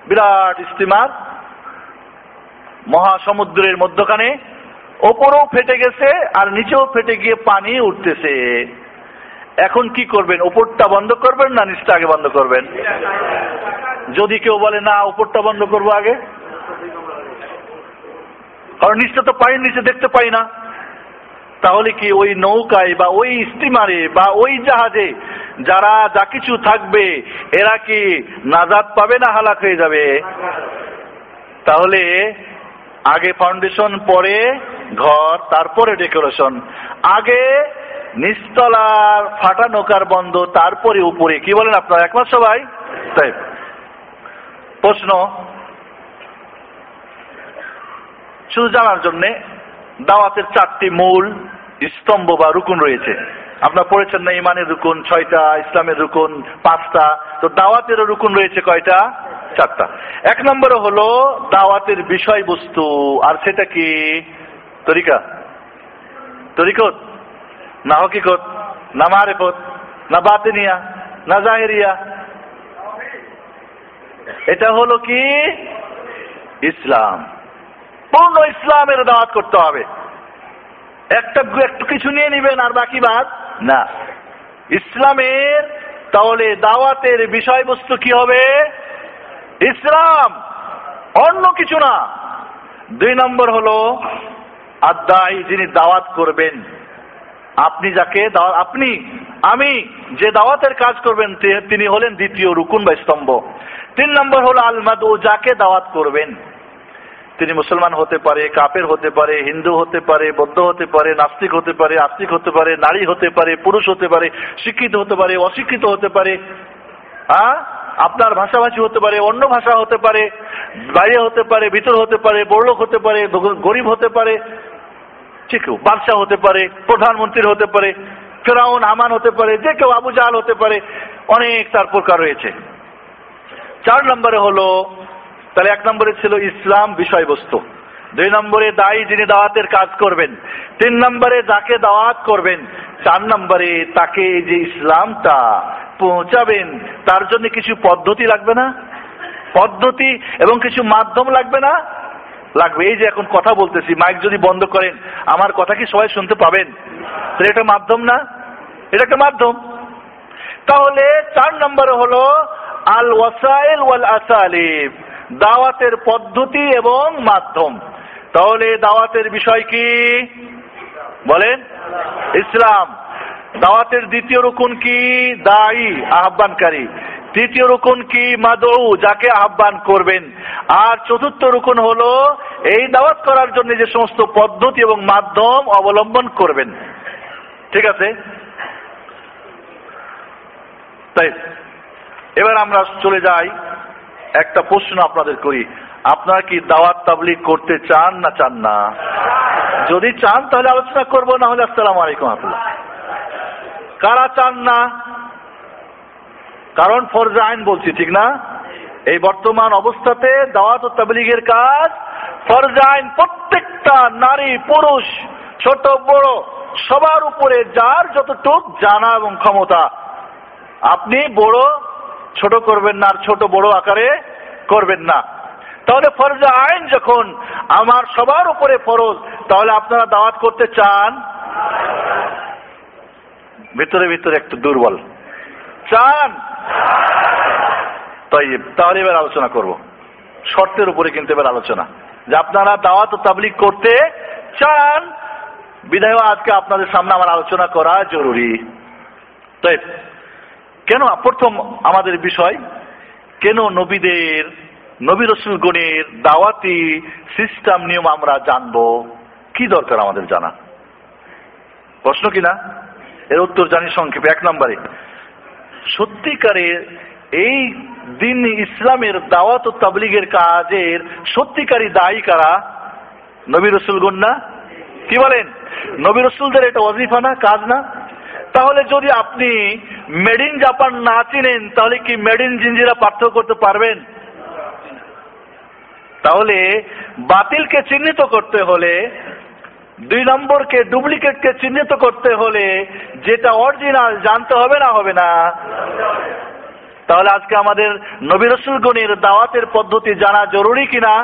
বিরাট স্টিমার। মহাসমুদ্রের মধ্যখানে ওপরেও ফেটে গেছে আর নিচেও ফেটে গিয়ে পানি উঠতেছে। এখন কি করবেন? ওপরটা বন্ধ করবেন না নিচটা আগে বন্ধ করবেন? যদি কেউ বলে, না, ওপরটা বন্ধ করব আগে কারণ নিচটা তো পানির নিচে দেখতে পাই না। তাহলে কি ওই নৌকায় বা ওই স্টিমারে বা ওই জাহাজে যারা যা কিছু থাকবে, এরা কি নাজাদ পাবে না হালাক হয়ে যাবে? তাহলে আগে ফাউন্ডেশন পরে ঘর, তারপরে ডেকোরেশন। আগে নিস্তলার ফাটা নৌকার বন্ধ, তারপরে উপরে। কি বলেন আপনারা, একমত সবাই? তাই। প্রশ্ন। শুধু জানার জন্য, দাওয়াতের চারটি মূল স্তম্ভ বা রুকুন রয়েছে। আপনার পড়েছেন না, ইমানের রুকুন, ছয়টা, ইসলামের রুকুন, পাঁচটা। তো দাওয়াতেরও রুকুন রয়েছে কয়টা? চারটা। এক নম্বরে হলো দাওয়াতের বিষয়বস্তু। আর সেটা কি? তরিকা। তরিকত না হকিকত না মারেফত না বাতিনিয়া না জাহেরিয়া এটা হলো কি? ইসলাম। পূর্ণ ইসলামের দাওয়াত করতে হবে। একটা একটু কিছু নিয়ে নিবেন, আর বাকি বাদ? না। ইসলামের তাহলে দাওয়াতের বিষয়বস্তু কি হবে? ইসলাম। অন্য কিছু না। দুই নম্বর হলো আদাই যিনি দাওয়াত করবেন আপনি যাকে আপনি আমি যে দাওয়াতের কাজ করবেন তিনি হলেন দ্বিতীয় রুকুন বা স্তম্ভ তিন নম্বর হলো আলমাদ ও যাকে দাওয়াত করবেন তিনি মুসলমান হতে পারে কাপের হতে পারে হিন্দু হতে পারে বৌদ্ধ হতে পারে নাস্তিক হতে পারে আস্তিক হতে পারে নারী হতে পারে পুরুষ হতে পারে শিক্ষিত হতে পারে অশিক্ষিত হতে পারে হ্যাঁ আপনার ভাষাভাষী হতে পারে অন্য ভাষা হতে পারে বাইরে হতে পারে ভিতর হতে পারে বড়লোক হতে পারে গরিব হতে পারে ঠিক বাদশাহ হতে পারে, প্রধানমন্ত্রী হতে পারে, ফেরাউন আমান হতে পারে, যে কেউ আবু জাহাল হতে পারে, অনেক তার প্রকার রয়েছে। চার নম্বরে হলো, তাহলে এক নম্বরে ছিল ইসলাম বিষয়বস্তু। দুই নম্বরে দায়ী যিনি দাওয়াতের কাজ করবেন, তিন নম্বরে যাকে দাওয়াত করবেন, চার নম্বরে তাকে যে ইসলামটা পৌঁছাবেন, তার জন্য কিছু পদ্ধতি লাগবে না? পদ্ধতি এবং কিছু মাধ্যম লাগবে না? লাগবে। এই যে এখন কথা বলতেছি মাইক যদি বন্ধ করেন, আমার কথা কি সবাই শুনতে পাবেন? এটা মাধ্যম না? এটা একটা মাধ্যম। তাহলে চার নম্বরে হলো আল ওয়াসাইল ওয়াল আসালিব দাওয়াতের পদ্ধতি এবং মাধ্যম। তাহলে দাওয়াতের বিষয় কি? বলেন। ইসলাম। দাওয়াতের দ্বিতীয় রুকুন কি? দায়ী, আহ্বানকারী। তৃতীয় রুকুন কি মাদৌ, যাকে আহ্বান করবেন? আর চতুর্থ রুকুন হলো, এই দাওয়াত করার জন্য যে সমস্ত পদ্ধতি এবং মাধ্যম অবলম্বন করবেন। ঠিক আছে? তাই, এবার আমরা চলে যাই। একটা প্রশ্ন আপনাদের করি। আপনারা কি দাওয়াত তাবলিগ করতে চান না চান না? যদি চান তাহলে আলোচনা করব, না হলে আসসালাম আলাইকুম আহমতুল্লাহ। কারা চান না? কারণ ফরজা আইন বলছি, ঠিক না? এই বর্তমান অবস্থাতে দাওয়াত ও তাবলিগের কাজ, ফরজা আইন প্রত্যেকটা নারী, পুরুষ, ছোট, বড়, সবার উপরে যার যতটুক জানা এবং ক্ষমতা। আপনি বড়, ছোট করবেন না, আর ছোট বড় আকারে করবেন না। তাহলে ফরজা আইন যখন আমার সবার উপরে ফরজ, তাহলে আপনারা দাওয়াত করতে চান? ভিতরে ভিতরে একটু দুর্বল। চান? তাই তাহলে এবার আলোচনা করব। শর্তের উপরে কিন্তু এবার আলোচনা। যে আপনারা দাওয়াত ও তাবলিগ করতে চান, বিধায় আজকে আপনাদের সামনে আমার আলোচনা করা জরুরি। তাই, কেন প্রথম আমাদের বিষয়, কেন নবীদের, নবী রসুল গণের দাওয়াতি সিস্টেম নিয়ম আমরা জানব? কি দরকার আমাদের জানা? প্রশ্ন কিনা এর উত্তর জানি সংক্ষেপে। এক নম্বরে সত্যিকারের এই দিন ইসলামের দাওয়াত ও তাবলিগের কাজের সত্যিকারী দায়ী কারা? নবী রসুলগণ না কি বলেন? নবী রসুলদের এটা অজিফা না, কাজ না? তাহলে যদি আপনি মেড ইন জাপান না চিনেন, তাহলে কি মেড ইন জিঞ্জিরা পার্থক্য করতে পারবেন? তাহলে বাতিলকে চিহ্নিত করতে হলে দুই নম্বরকে ডুপ্লিকেটকে চিহ্নিত করতে হলে যেটা অরিজিনাল জানতে হবে না হবে না? তাহলে আজকে আমাদের নবী রসুলগণের দাওয়াতের পদ্ধতি জানা জরুরি কিনা?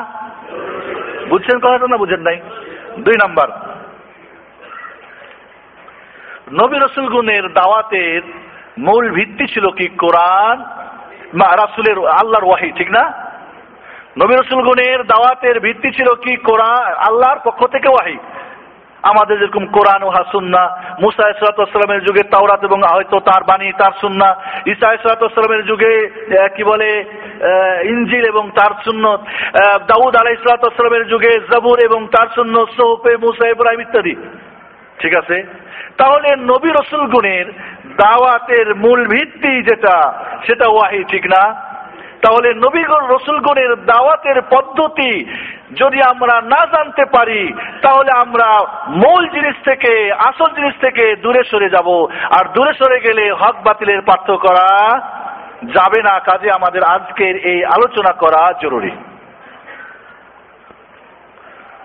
বুঝছেন কথাটা না বুঝেন নাই? দুই নম্বর, নবী রসুলগুনের দাওয়াতের মূল ভিত্তি ছিল কি? কোরআন রাসুলের আল্লাহর ওয়াহি, ঠিক না? নবী রসুলগুনের দাওয়াতের ভিত্তি ছিল কি? কোরআন, আল্লাহর পক্ষ থেকে ওয়াহি। আমাদের যেরকম কোরআন ও হাসুন্না মুসা ইসলাতামের যুগে তাওরাত এবং হয়তো তার বাণী, তার সুন্না ইসা ইসলাতামের যুগে কি বলে ইঞ্জিল এবং তার সুন্নত দাউদ আলাহ ইসলাতামের যুগে জবুর এবং তার সুন্নত সোহপে মুসা, ইব্রাহিম ইত্যাদি। ঠিক আছে? তাহলে নবী রসুল গুণের দাওয়াতের মূল ভিত্তি যেটা, সেটা ওয়াহি, ঠিক না? তাহলে নবীগণ রসুলগণের দাওয়াতের পদ্ধতি যদি আমরা না জানতে পারি, তাহলে আমরা মূল জিনিস থেকে, আসল জিনিস থেকে দূরে সরে যাব। আর দূরে সরে গেলে হক বাতিলের পার্থক্য করা যাবে না। কাজে আমাদের আজকের এই আলোচনা করা জরুরি।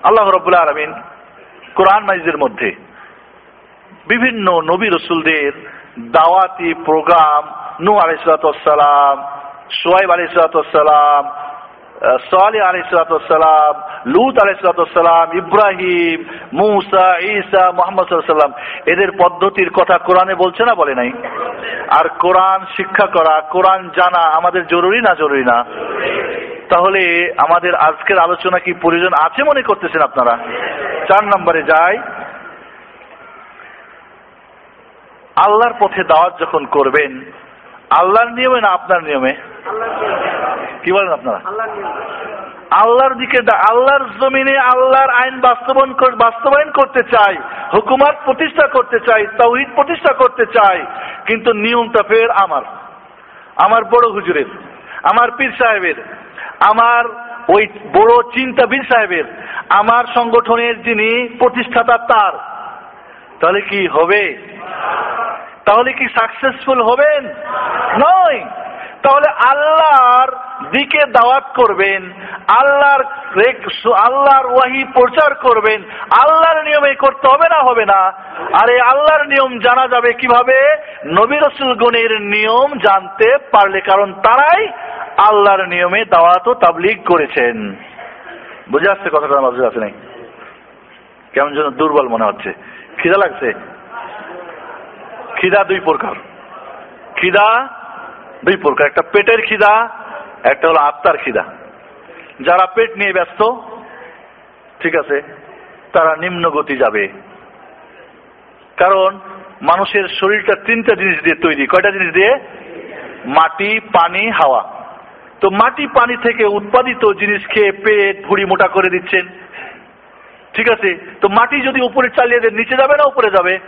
আল্লাহ রবুল্লা আলমিন কোরআন মাইজের মধ্যে বিভিন্ন নবী রসুলদের দাওয়াতি প্রোগ্রাম নু আলাইসালাম সোয়াইব আলাইসালাম সালে আলাইসালাম লুত আলাইসালাম ইব্রাহিম, মুসা, ঈসা, মোহাম্মদ সাল্লাম এদের পদ্ধতির কথা কোরআনে বলছে না বলে নাই? আর কোরআন শিক্ষা করা, কোরআন জানা আমাদের জরুরি না জরুরি না? তাহলে আমাদের আজকের আলোচনা কি প্রয়োজন আছে মনে করতেছেন আপনারা? চার নম্বরে যাই। আল্লাহর পথে দাওয়াত যখন করবেন, আল্লাহর নিয়মে না আপনার নিয়মে? কি বলেন আপনারা? আল্লাহর দিকে আল্লাহর জমিনে আল্লাহর আইন বাস্তবায়ন বাস্তবায়ন করতে চাই হুকুমাত প্রতিষ্ঠা করতে চাই তৌহিদ প্রতিষ্ঠা করতে চাই কিন্তু নিয়মটা ফের আমার। আমার বড় হুজুরের আমার পীর সাহেবের আমার ওই বড় চিন্তাবীর সাহেবের আমার সংগঠনের যিনি প্রতিষ্ঠাতা তার। তাহলে কি হবে? তাহলে কি সাকসেসফুল হবেন? নয়। তাহলে আল্লাহর দিকে দাওয়াত করবেন, আল্লাহর আল্লাহর ওয়াহি প্রচার করবেন, আল্লাহর নিয়মে করতে হবে না হবে না। আর এই আল্লাহর নিয়ম জানা যাবে কীভাবে? নবী রসুল গুণের নিয়ম জানতে পারলে, কারণ তারাই আল্লাহর নিয়মে দাওয়াত ও তাবলিগ করেছেন। বুঝে আসছে কথাটা বুঝে আসে নাই কেমন যেন দুর্বল মনে হচ্ছে। খিদা লাগছে? খিদা দুই প্রকার। খিদা দুই প্রকার একটা পেটের খিদা, একটা হলো আত্মার খিদা। যারা পেট নিয়ে ব্যস্ত, ঠিক আছে, তারা নিম্ন গতি যাবে। কারণ মানুষের শরীরটা তিনটা জিনিস দিয়ে তৈরি। কয়টা জিনিস দিয়ে? মাটি, পানি, হাওয়া। তো মাটি, পানি থেকে উৎপাদিত জিনিস খেয়ে পেট ভুড়ি মোটা করে দিচ্ছেন। ঠিক আছে? তো মাটি যদি উপরে চালিয়ে দেন, নিচে যাবে না উপরে যাবে?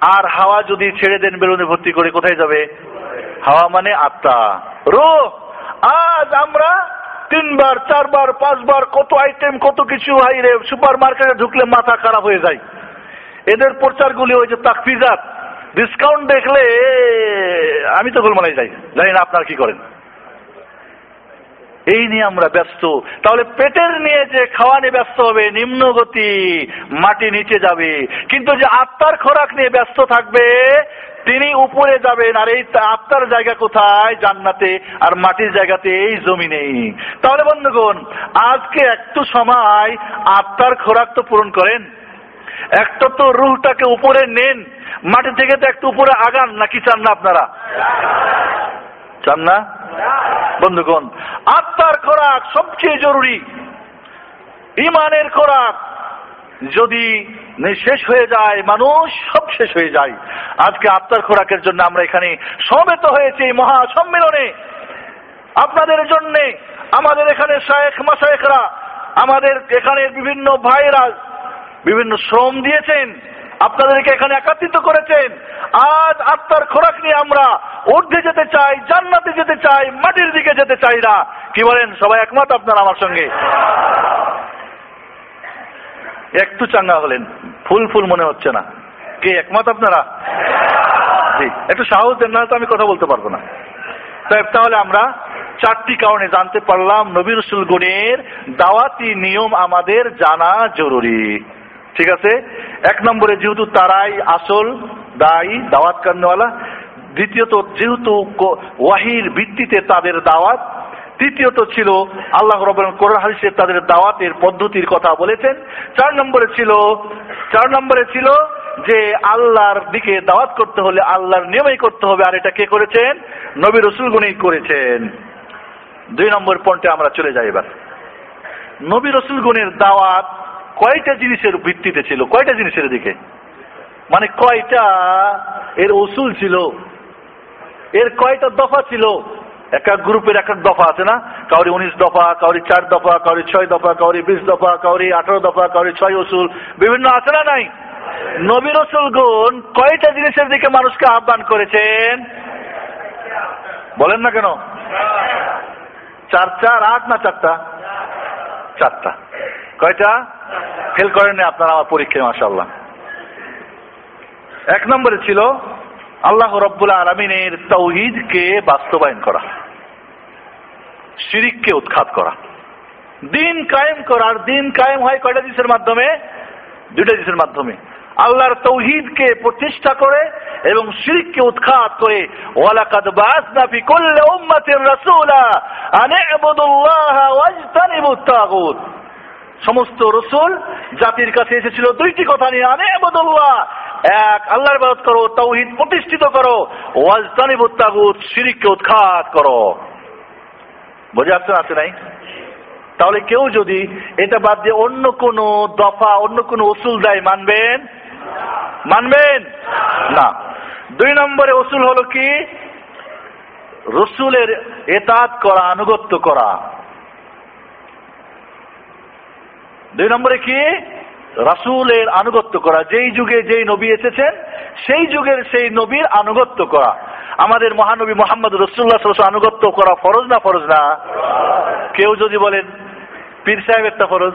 আর হাওয়া যদি ছেড়ে দেন, বেলুনে ভর্তি করে কোথায় যাবে? হাওয়া মানে আত্মা। রো আজ আমরা তিনবার, চারবার, পাঁচবার কত আইটেম কত কিছু হাই রে সুপার মার্কেটে ঢুকলে মাথা খারাপ হয়ে যায়। এদের প্রচারগুলি ওই যে তাকফিজাত। ডিসকাউন্ট দেখলে, আমি তো গোলমালাই যাই। জানি না আপনারা কি করেন। এই নিয়ে আমরা ব্যস্ত। তাহলে পেটের নিয়ে যে খাওয়া নিয়ে ব্যস্ত হবে নিম্ন গতি মাটি নিচে যাবে। কিন্তু যে আত্মার খোরাক নিয়ে ব্যস্ত থাকবে তিনি উপরে যাবেন আর এই আত্মার জায়গা কোথায়? জান্নাতে আর মাটির জায়গাতে এই জমিনেই তাহলে বন্ধুগণ, আজকে একটু সময় আত্মার খোরাক তো পূরণ করেন। একটা তো রুহটাকে উপরে নেন, মাটি থেকে তো একটু উপরে আগান, নাকি চান না আপনারা? চান না? বন্ধুগণ, আত্মার খোরাক সবচেয়ে জরুরি। ইমানের খোরাক। যদি শেষ হয়ে যায়, মানুষ সব শেষ হয়ে যায়। আজকে আত্মার খোরাকের জন্য আমরা এখানে সমবেত হয়েছি মহা সম্মেলনে আপনাদের জন্যে, আমাদের এখানে শায়েখ মাসায়েখরা আমাদের এখানে বিভিন্ন ভাইরা বিভিন্ন শ্রম দিয়েছেন, আপনাদেরকে এখানে একাত্রিত করেছেন। আজ আত্মার খোরাক নিয়ে আমরা ঊর্ধ্বে যেতে চাই, জান্নাতে যেতে চাই, মাটির দিকে যেতে চাই না। কি বলেন, সবাই একমত আপনারা আমার সঙ্গে? একটু চাঙ্গা হলেন। ফুল ফুল মনে হচ্ছে না। কে একমত আপনারা? জি, একটু সাহস দেন না তো আমি কথা বলতে পারব না। তাহলে আমরা চারটি কারণে জানতে পারলাম নবী রসুল গুণের দাওয়াতি নিয়ম আমাদের জানা জরুরি। ঠিক আছে? এক নম্বরে যেহেতু তারাই আসল দায়ী, দাওয়াত কান্নওয়ালা দ্বিতীয়ত, যেহেতু ওয়াহির ভিত্তিতে তাদের দাওয়াত তৃতীয়ত ছিল, আল্লাহ রবেন কোরআন হাদিসে তাদের দাওয়াতের পদ্ধতির কথা বলেছেন। চার নম্বরে ছিল, চার নম্বরে ছিল যে আল্লাহর দিকে দাওয়াত করতে হলে আল্লাহর নিয়মেই করতে হবে, আর এটা কে করেছেন? নবী রসুলগুনি করেছেন। দুই নম্বর পয়েন্টে আমরা চলে যাই এবার। নবী রসুলগুনের দাওয়াত কয়টা জিনিসের ভিত্তিতে ছিল? কয়টা জিনিসের দিকে? মানে কয়টা এর ওসুল ছিল? এর কয়টা দফা ছিল? এক এক গ্রুপের এক এক দফা আছে না? কাউরি উনিশ দফা, কাউরি চার দফা, কাউরি ছয় দফা, কাউরি বিশ দফা, কাউরি আঠারো দফা, কাউরি ছয় ওসুল বিভিন্ন আছে না নাই? নবী গুণ কয়টা জিনিসের দিকে মানুষকে আহ্বান করেছেন? বলেন না কেন? চার চার, আট না চারটা? চারটা। কয়টা? ফেল করেননি আপনারা আমার পরীক্ষায় মাসাল্লাহ এক নম্বরে ছিল আল্লাহ রব্বুল আলমিনের তৌহিদকে বাস্তবায়ন করা, শিরিককে উৎখাত করা। দিন কায়েম করার, দিন কায়েম হয় কয়টা জিনিসের মাধ্যমে? দুইটা জিনিসের মাধ্যমে। আল্লাহর তৌহিদকে প্রতিষ্ঠা করে এবং শিরিককে উৎখাত করে, ওয়ালাকাদ বাসনা ফি কুল্লি উম্মাতির রাসূলা আন তাগুত। সমস্ত রসুল জাতির কাছে এসেছিল দুইটি কথা নিয়ে, আনে এবদুল্লাহ এক, আল্লাহর ইবাদত করো, তৌহিদ প্রতিষ্ঠিত করো। ওয়াজতানিবুত তাগুত শিরিককে উৎখাত করো। বুঝে আসছেন, আছে নাই? তাহলে কেউ যদি এটা বাদ দিয়ে অন্য কোন দফা, অন্য কোন ওসুল দেয় মানবেন? মানবেন? না। দুই নম্বরে ওসুল হলো কি? রসুলের এতাত করা, আনুগত্য করা। দুই নম্বরে কি? রাসুলের আনুগত্য করা, যেই যুগে যেই নবী এসেছেন, সেই যুগের সেই নবীর আনুগত্য করা। আমাদের মহানবী মোহাম্মদ রসুল্লাহ আনুগত্য করা ফরজ না ফরজ না? কেউ যদি বলেন, পীর সাহেবেরটা ফরজ,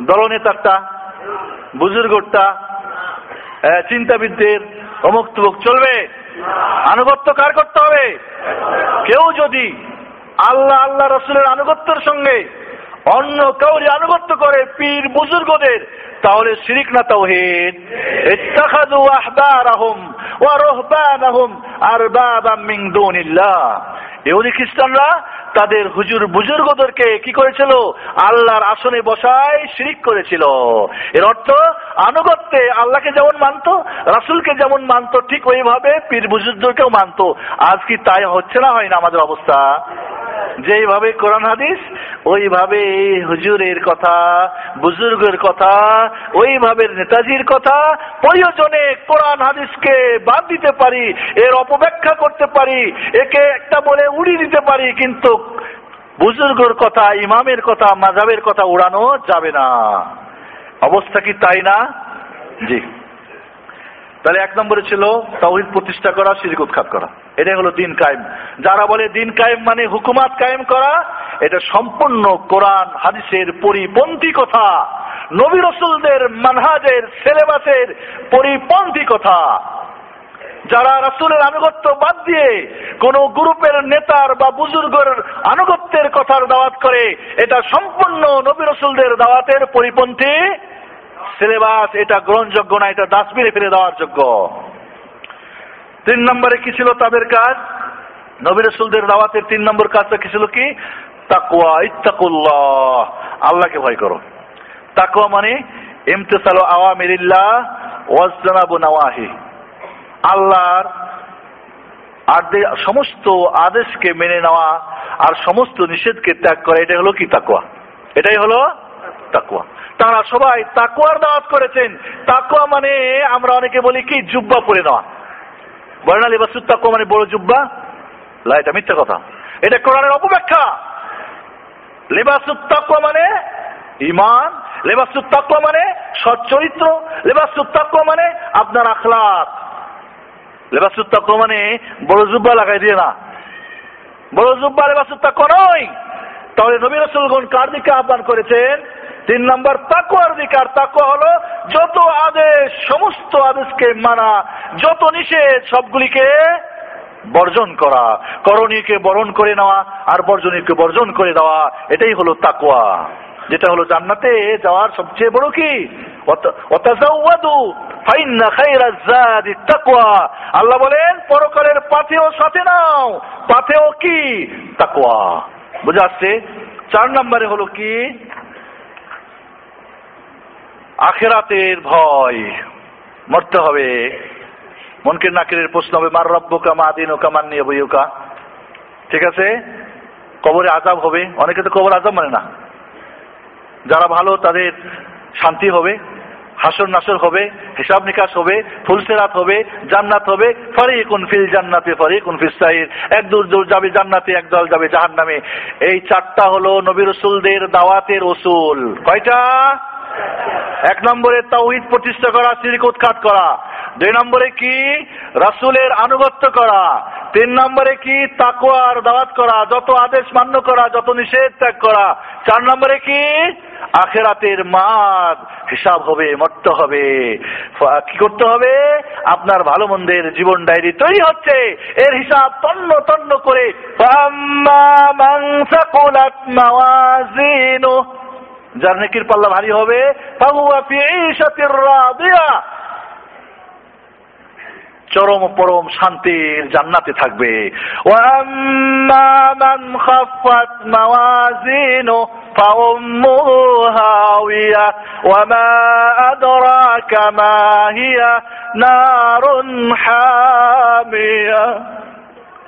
দলনেতারটা বুজুর্গটা চিন্তাবিদদের অমুক তুমুক চলবে। আনুগত্য কার করতে হবে? কেউ যদি আল্লাহ আল্লাহ রসুলের আনুগত্যের সঙ্গে অন্য কাউরি আনুগত্য করে পীর বুজুর্গদের, তাহলে শিরিক না তাওহীদ। ইত্তাখাযু আহবারাহুম ওয়া ইহুদি খ্রিস্টানরা, তাদের হুজুর বুজুর্গদেরকে কি করেছিল? আল্লাহর আসনে বসায় শিরিক করেছিল। এর অর্থ, আনুগত্যে আল্লাহকে যেমন মানতো, রাসুলকে যেমন মানতো, ঠিক ওইভাবে পীর বুজুর্গকেও মানতো। আজ কি তাই হচ্ছে না হয় না আমাদের অবস্থা? যেইভাবে কোরআন হাদিস ওইভাবে হুজুরের কথা, বুজুর্গের কথা, ওইভাবে নেতাজির কথা, প্রয়োজনে কোরআন হাদিসকে বাদ দিতে পারি, এর অপব্যাখ্যা করতে পারি, একে একটা বলে উড়িয়ে দিতে পারি, কিন্তু বুজুর্গর কথা, ইমামের কথা মাজাবের কথা উড়ানো যাবে না। অবস্থা কি তাই না? জি। তাহলে এক নম্বরে ছিল তাওহিদ প্রতিষ্ঠা করা, শিরিক উৎখাত করা। এটাই হলো দিন কায়েম। যারা বলে দিন কায়েম মানে হুকুমাত কায়েম করা, এটা সম্পূর্ণ কোরআন, হাদিসের পরিপন্থী কথা। নবী রসুলদের মানহাজের সিলেবাসের পরিপন্থী কথা। যারা রাসুলের আনুগত্য বাদ দিয়ে কোন গ্রুপের নেতার বা বুজুর্গের আনুগত্যের কথার দাওয়াত করে, এটা সম্পূর্ণ নবী রসুলদের দাওয়াতের পরিপন্থী। সিলেবাস, এটা গ্রহণযোগ্য না, এটা ডাস্টবিনে ফেলে দেওয়ার যোগ্য। তিন নম্বরে কি ছিল তাদের কাজ? নবী রসুলদের দাওয়াতের তিন নম্বর কাজটা কি ছিল কি? তাকুয়া ইত্তাকুল্লাহ, আল্লাহকে ভয় করো। তাকুয়া মানে ইমতেসাল আওয়ামিরিল্লাহ ওয়াজনাবু নাওয়াহি। আল্লাহর আদে- সমস্ত আদেশকে মেনে নেওয়া আর সমস্ত নিষেধকে ত্যাগ করা, এটা হলো কি তাকুয়া এটাই হলো তাকুয়া তারা সবাই তাকুয়ার দাওয়াত করেছেন। তাকুয়া মানে আমরা অনেকে বলি কি, জুব্বা পরে নেওয়া। বলে না লিবাসুর তাকুয়া মানে বড় জুব্বা? লা, এটা মিথ্যা কথা। এটা কোরআনের অপব্যাখ্যা। লেবাসুত তাকুয়া মানে ইমান লেবাসুত তাকুয়া মানে সৎ চরিত্র লেবাসুত তাকুয়া মানে আপনার আখলাক। লেবাসুত তাকুয়া মানে বড় জুব্বা লাগাই দিয়ে না। বড় জুব্বা লেবাসুত তাকুয়া নয়। তাহলে নবী রসুলগণ কার দিকে আহ্বান করেছেন? তিন নম্বর তাকুয়ার আর তাকুয়া হলো যত আদেশ, সমস্ত আদেশকে মানা, যত নিষেধ, সবগুলিকে বর্জন করা, করণীয়কে বরণ করে নেওয়া আর বর্জনীয়কে বর্জন করে দেওয়া, এটাই হলো তাকুয়া যেটা হলো জান্নাতে যাওয়ার সবচেয়ে বড় কি? আল্লাহ বলেন, পরকালের পাথেও সাথে নাও। পাথেও কি? তাকুয়া বুঝা আসছে? চার নম্বরে হলো কি? আখেরাতের ভয় মরতে হবে। মনকে নাকিরের প্রশ্ন হবে, মার রব্বকা, মা দিন ওকা মান নিয়ে বইকা ঠিক আছে? কবরে আজাব হবে। অনেকে তো কবর আজাব মানে না। যারা ভালো, তাদের শান্তি হবে, হাসর নাসর হবে, হিসাব নিকাশ হবে ফুলসেরাত হবে, জান্নাত হবে। ফারিকুন ফিল জান্নাতে, ফারিকুন ফিল সাইর। এক দূর দূর যাবে জান্নাতে, এক দল যাবে জাহান্নামে। এই চারটা হলো নবী রসুলদের দাওয়াতের ওসুল কয়টা? এক নম্বরে তাওহিদ প্রতিষ্ঠা করা শিরিক উৎখাত করা। দুই নম্বরে কি? রাসুলের আনুগত্য করা। তিন নম্বরে কি? তাকুয়ার দাওয়াত করা, যত আদেশ মান্য করা, যত নিষেধ ত্যাগ করা। চার নম্বরে কি? আখেরাতের মাদ হিসাব হবে, মরতে হবে। কি করতে হবে? আপনার ভালো মন্দের জীবন ডায়েরি তৈরি হচ্ছে। এর হিসাব তন্ন তন্ন করে। যার নেকির পাল্লা ভারী হবে চরম পরম শান্তির জান্নাতে থাকবে।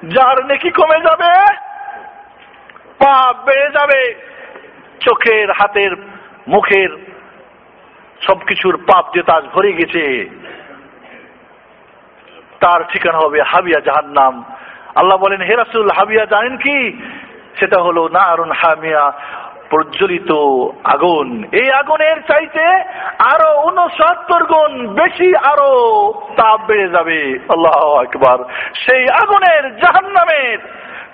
যার নেকি কমে যাবে, পাপ বেড়ে যাবে। চোখের, হাতের, মুখের সবকিছুর পাপ দিয়ে তাজ ভরে গেছে, তার ঠিকানা হবে হাবিয়া জাহান্নাম। আল্লাহ বলেন, হে রাসূল, হাবিয়া জানেন কি? সেটা হলো নারুন হামিয়া, প্রজ্বলিত আগুন। এই আগুনের চাইতে আরও উনসত্তর গুণ বেশি আরও তাপ বেড়ে যাবে। আল্লাহ একবার সেই আগুনের জাহান্নামের,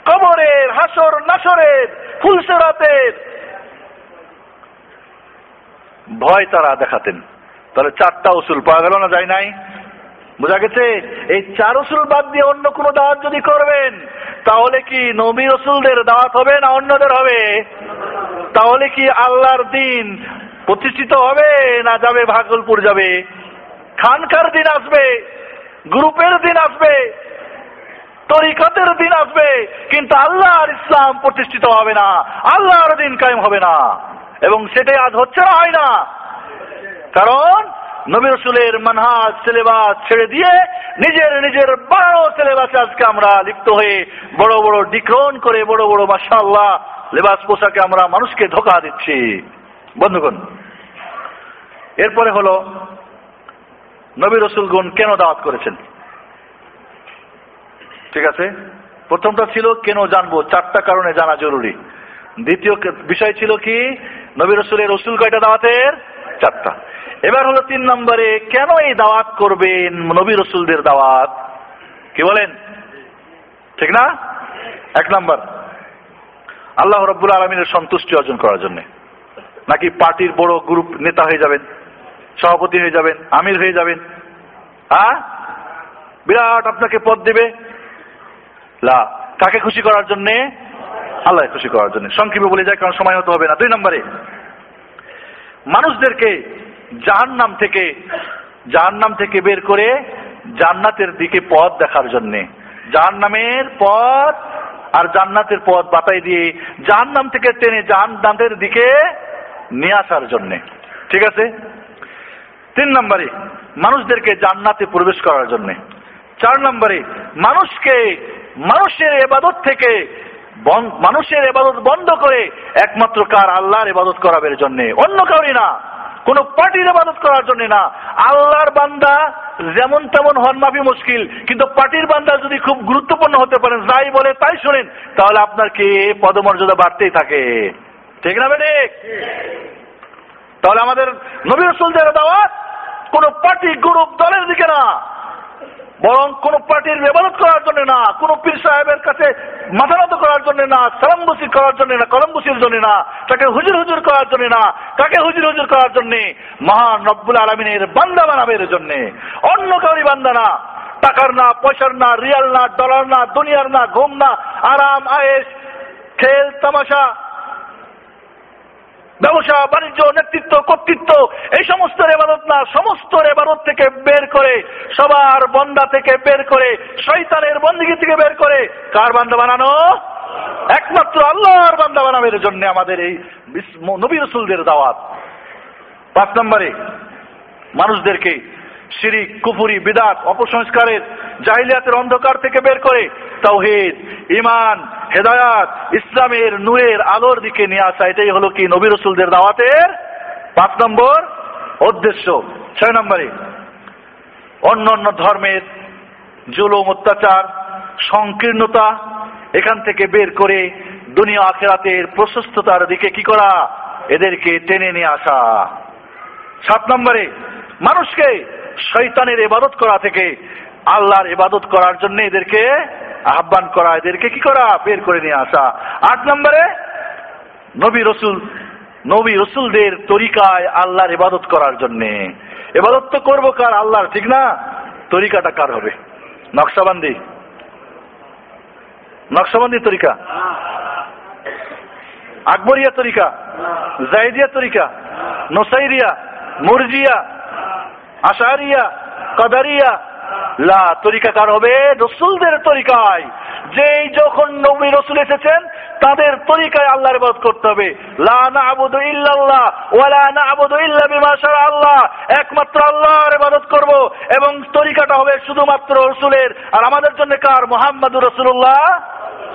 কবরের হাসর নাসরের ফুলসেরাতের ভয় তারা দেখাতেন। তাহলে চারটা উসুল পাওয়া গেল না যায় নাই? বোঝা গেছে? এই চার উসুল বাদ দিয়ে অন্য কোনো দাওয়াত যদি করবেন, তাহলে কি নবী রসুলদের দাওয়াত হবে না অন্যদের হবে? তাহলে কি আল্লাহর দিন প্রতিষ্ঠিত হবে না যাবে, ভাগলপুর যাবে? খানকার দিন আসবে, গ্রুপের দিন আসবে, তরিকতের দিন আসবে, কিন্তু আল্লাহর ইসলাম প্রতিষ্ঠিত হবে না, আল্লাহর দিন কায়েম হবে না। এবং সেটাই আজ হচ্ছে না, হয় না। কারণ নবী রসুলের মানহাজ সিলেবাস ছেড়ে দিয়ে নিজের নিজের বড় সিলেবাসে আজকে আমরা লিপ্ত হয়ে বড় বড় ডিক্রন করে বড় বড় মাসাল্লাহ লেবাস পোশাকে আমরা মানুষকে ধোকা দিচ্ছি। বন্ধুগণ, এরপরে হলো নবী রসুলগণ কেন দাওয়াত করেছেন? ঠিক আছে? প্রথমটা ছিল কেন জানব? চারটা কারণে জানা জরুরি। দ্বিতীয় বিষয় ছিল কি? নবী রসুলের রসুল কয়টা দাওয়াতের? চারটা। এবার হলো তিন নম্বরে, কেন এই দাওয়াত করবেন নবী রসুলদের দাওয়াত? কি বলেন? ঠিক না? এক নম্বর, আল্লাহ রব্বুল আলমিনের সন্তুষ্টি অর্জন করার জন্য। নাকি পার্টির বড় গ্রুপ নেতা হয়ে যাবেন, সভাপতি হয়ে যাবেন, আমির হয়ে যাবেন? হ্যাঁ বিরাট আপনাকে পদ দেবে। লা, কাকে খুশি করার জন্য? আল্লাহ খুশি করার জন্য। সংক্ষেপে বলে যায়, কারণ সময় হতে হবে না। দুই নম্বরে, মানুষদেরকে জাহান্নাম থেকে জাহান্নাম থেকে বের করে জান্নাতের দিকে পথ দেখার জন্যে। জাহান্নামের পথ আর জান্নাতের পথ বাতাই দিয়ে জাহান্নাম থেকে টেনে জাহান্নাতের দিকে নিয়ে আসার জন্যে। ঠিক আছে? তিন নম্বরে, মানুষদেরকে জান্নাতে প্রবেশ করার জন্যে। চার নম্বরে, মানুষকে, মানুষের এবাদত থেকে মানুষের এবাদত বন্ধ করে একমাত্র কার? আল্লাহর এবাদত করাবের জন্য। অন্য কাউরি না। কোন পার্টির এবাদত করার জন্য না। আল্লাহর বান্দা যেমন তেমন হন মাফি মুশকিল। কিন্তু পার্টির বান্দা যদি খুব গুরুত্বপূর্ণ হতে পারেন, যাই বলে তাই শোনেন, তাহলে আপনার কি? পদমর্যাদা বাড়তেই থাকে। ঠিক না বেডে তাহলে আমাদের নবী রসুলদের দাওয়াত, কোন পার্টি, গ্রুপ, দলের দিকে না। বরং কোন পার্টির ব্যবহার করার জন্য না, কোন পীর সাহেবের কাছে মাথানত করার জন্য না সালামবুসি করার জন্য না কলমবুসির জন্য না, তাকে হুজুর হুজুর করার জন্য না, তাকে হুজুর হুজুর করার জন্য, মহান রব্বুল আলমিনের বান্দা বানাবের জন্য। অন্য কাউরি বান্দা না। টাকার না, পয়সার না, রিয়াল না, ডলার না, দুনিয়ার না, ঘুম না, আরাম আয়েস খেল, তামাশা ব্যবসা, বাণিজ্য, নেতৃত্ব, কর্তৃত্ব, এই সমস্ত রেবাদত না, সমস্ত রেবাদত থেকে বের করে, সবার বন্দা থেকে বের করে শৈতানের বন্দিগি থেকে বের করে, কার বান্দা বানানো? একমাত্র আল্লাহর বান্দা বানাবের জন্য আমাদের এই নবী রসুলদের দাওয়াত। পাঁচ নম্বরে, মানুষদেরকে শিরিক কুফুরি, বিদাত, অপসংস্কারের জাহিলিয়াতের অন্ধকার থেকে বের করে তাওহিদ ইমান হেদায়াত, ইসলামের নূরের আলোর দিকে নিয়ে আসা। এটাই হলো কি নবী রসুলদের দাওয়াতের পাঁচ নম্বর উদ্দেশ্য। ছয় নম্বরে, অন্য অন্য ধর্মের জুলুম, অত্যাচার, সংকীর্ণতা এখান থেকে বের করে দুনিয়া আখেরাতের প্রশস্ততার দিকে কি করা? এদেরকে টেনে নিয়ে আসা। সাত নম্বরে, মানুষকে শৈতানের ইবাদত করা থেকে, আল্লাহর ইবাদত করার জন্য এদেরকে আহ্বান করা, এদেরকে কি করা? বের করে নিয়ে আসা। আট নম্বরে, নবী রসুল, নবী রসুলদের তরিকায় আল্লাহর ইবাদত করার জন্যে। এবাদত তো করব কার? আল্লাহর, ঠিক না? তরিকাটা কার হবে? নকশাবান্দি। নকশাবান্দি তরিকা? আকবরিয়া তরিকা? জাইদিয়া তরিকা? নোসাইরিয়া? মুরজিয়া? আশারিয়া, কাদারিয়া। লা তরিকা কার হবে রসুলদের তরিকায়। যেই যখন নবী রসুল এসেছেন, তাদের তরিকায় আল্লাহর ইবাদত করতে হবে। লা না'বুদু ইল্লাল্লাহ ওয়া লা না'বুদু ইল্লা বিমা শারা আল্লাহ। একমাত্র আল্লাহর ইবাদত করব এবং তরিকাটা হবে শুধুমাত্র রসুলের। আর আমাদের জন্য কার? মুহাম্মাদুর রাসূলুল্লাহ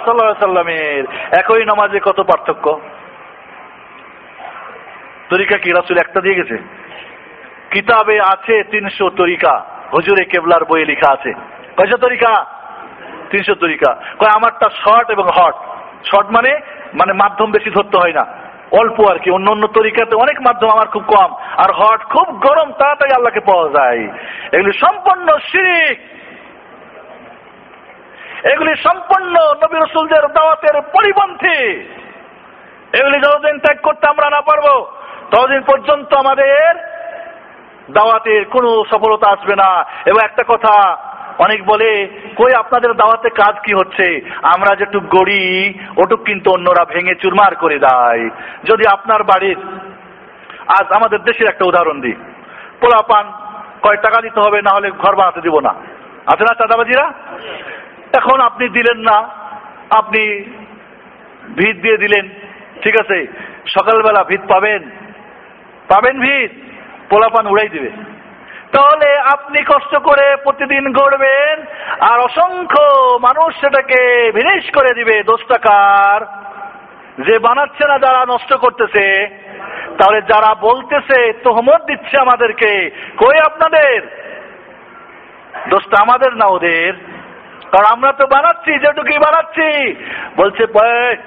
সাল্লাল্লাহু আলাইহি সাল্লামের। একই নামাজে কত পার্থক্য? তরিকা কি? রাসূল একটা দিয়ে গেছে? কিতাবে আছে তিনশো তরিকা। হুজুরে কেবলার বইয়ে লেখা আছে। কয়শো তরিকা? তিনশো তরিকা। কয়, আমারটা শর্ট এবং হট। শর্ট মানে মানে মাধ্যম বেশি ধরতে হয় না। অল্প আর কি, অন্য অন্য তরিকাতে অনেক মাধ্যম আমার খুব কম। আর হট খুব গরম, তাড়াতাড়ি আল্লাহকে পাওয়া যায়। এগুলি সম্পূর্ণ শিরিক। এগুলি সম্পূর্ণ নবী রসুলদের দাওয়াতের পরিপন্থী। এগুলি যতদিন ত্যাগ করতে আমরা না পারব, ততদিন পর্যন্ত আমাদের দাওয়াতের কোনো সফলতা আসবে না। এবং একটা কথা অনেক বলে, কই, আপনাদের দাওয়াতে কাজ কি হচ্ছে? আমরা যেটুক গড়ি ওটুক কিন্তু অন্যরা ভেঙে চুরমার করে দেয়। যদি আপনার বাড়ির, আজ আমাদের দেশের একটা উদাহরণ দিই। পোলা পান কয়, টাকা দিতে হবে, না হলে ঘর বানাতে দিব না। আছে না চাঁদাবাজিরা? এখন আপনি দিলেন না, আপনি ভিত দিয়ে দিলেন। ঠিক আছে, সকালবেলা ভিত পাবেন। পাবেন ভিত? পোলাপান উড়াই দিবে। তাহলে আপনি কষ্ট করে প্রতিদিন গড়বেন আর অসংখ্য মানুষ সেটাকে ভিনিশ করে দিবে দশ টাকার যে বানাচ্ছে না যারা নষ্ট করতেছে তাহলে যারা বলতেছে তোহমত দিচ্ছে আমাদেরকে। কই আপনাদের? দোষটা আমাদের না ওদের। কারণ আমরা তো বানাচ্ছি যেটুকুই বানাচ্ছি। বলছে "এই,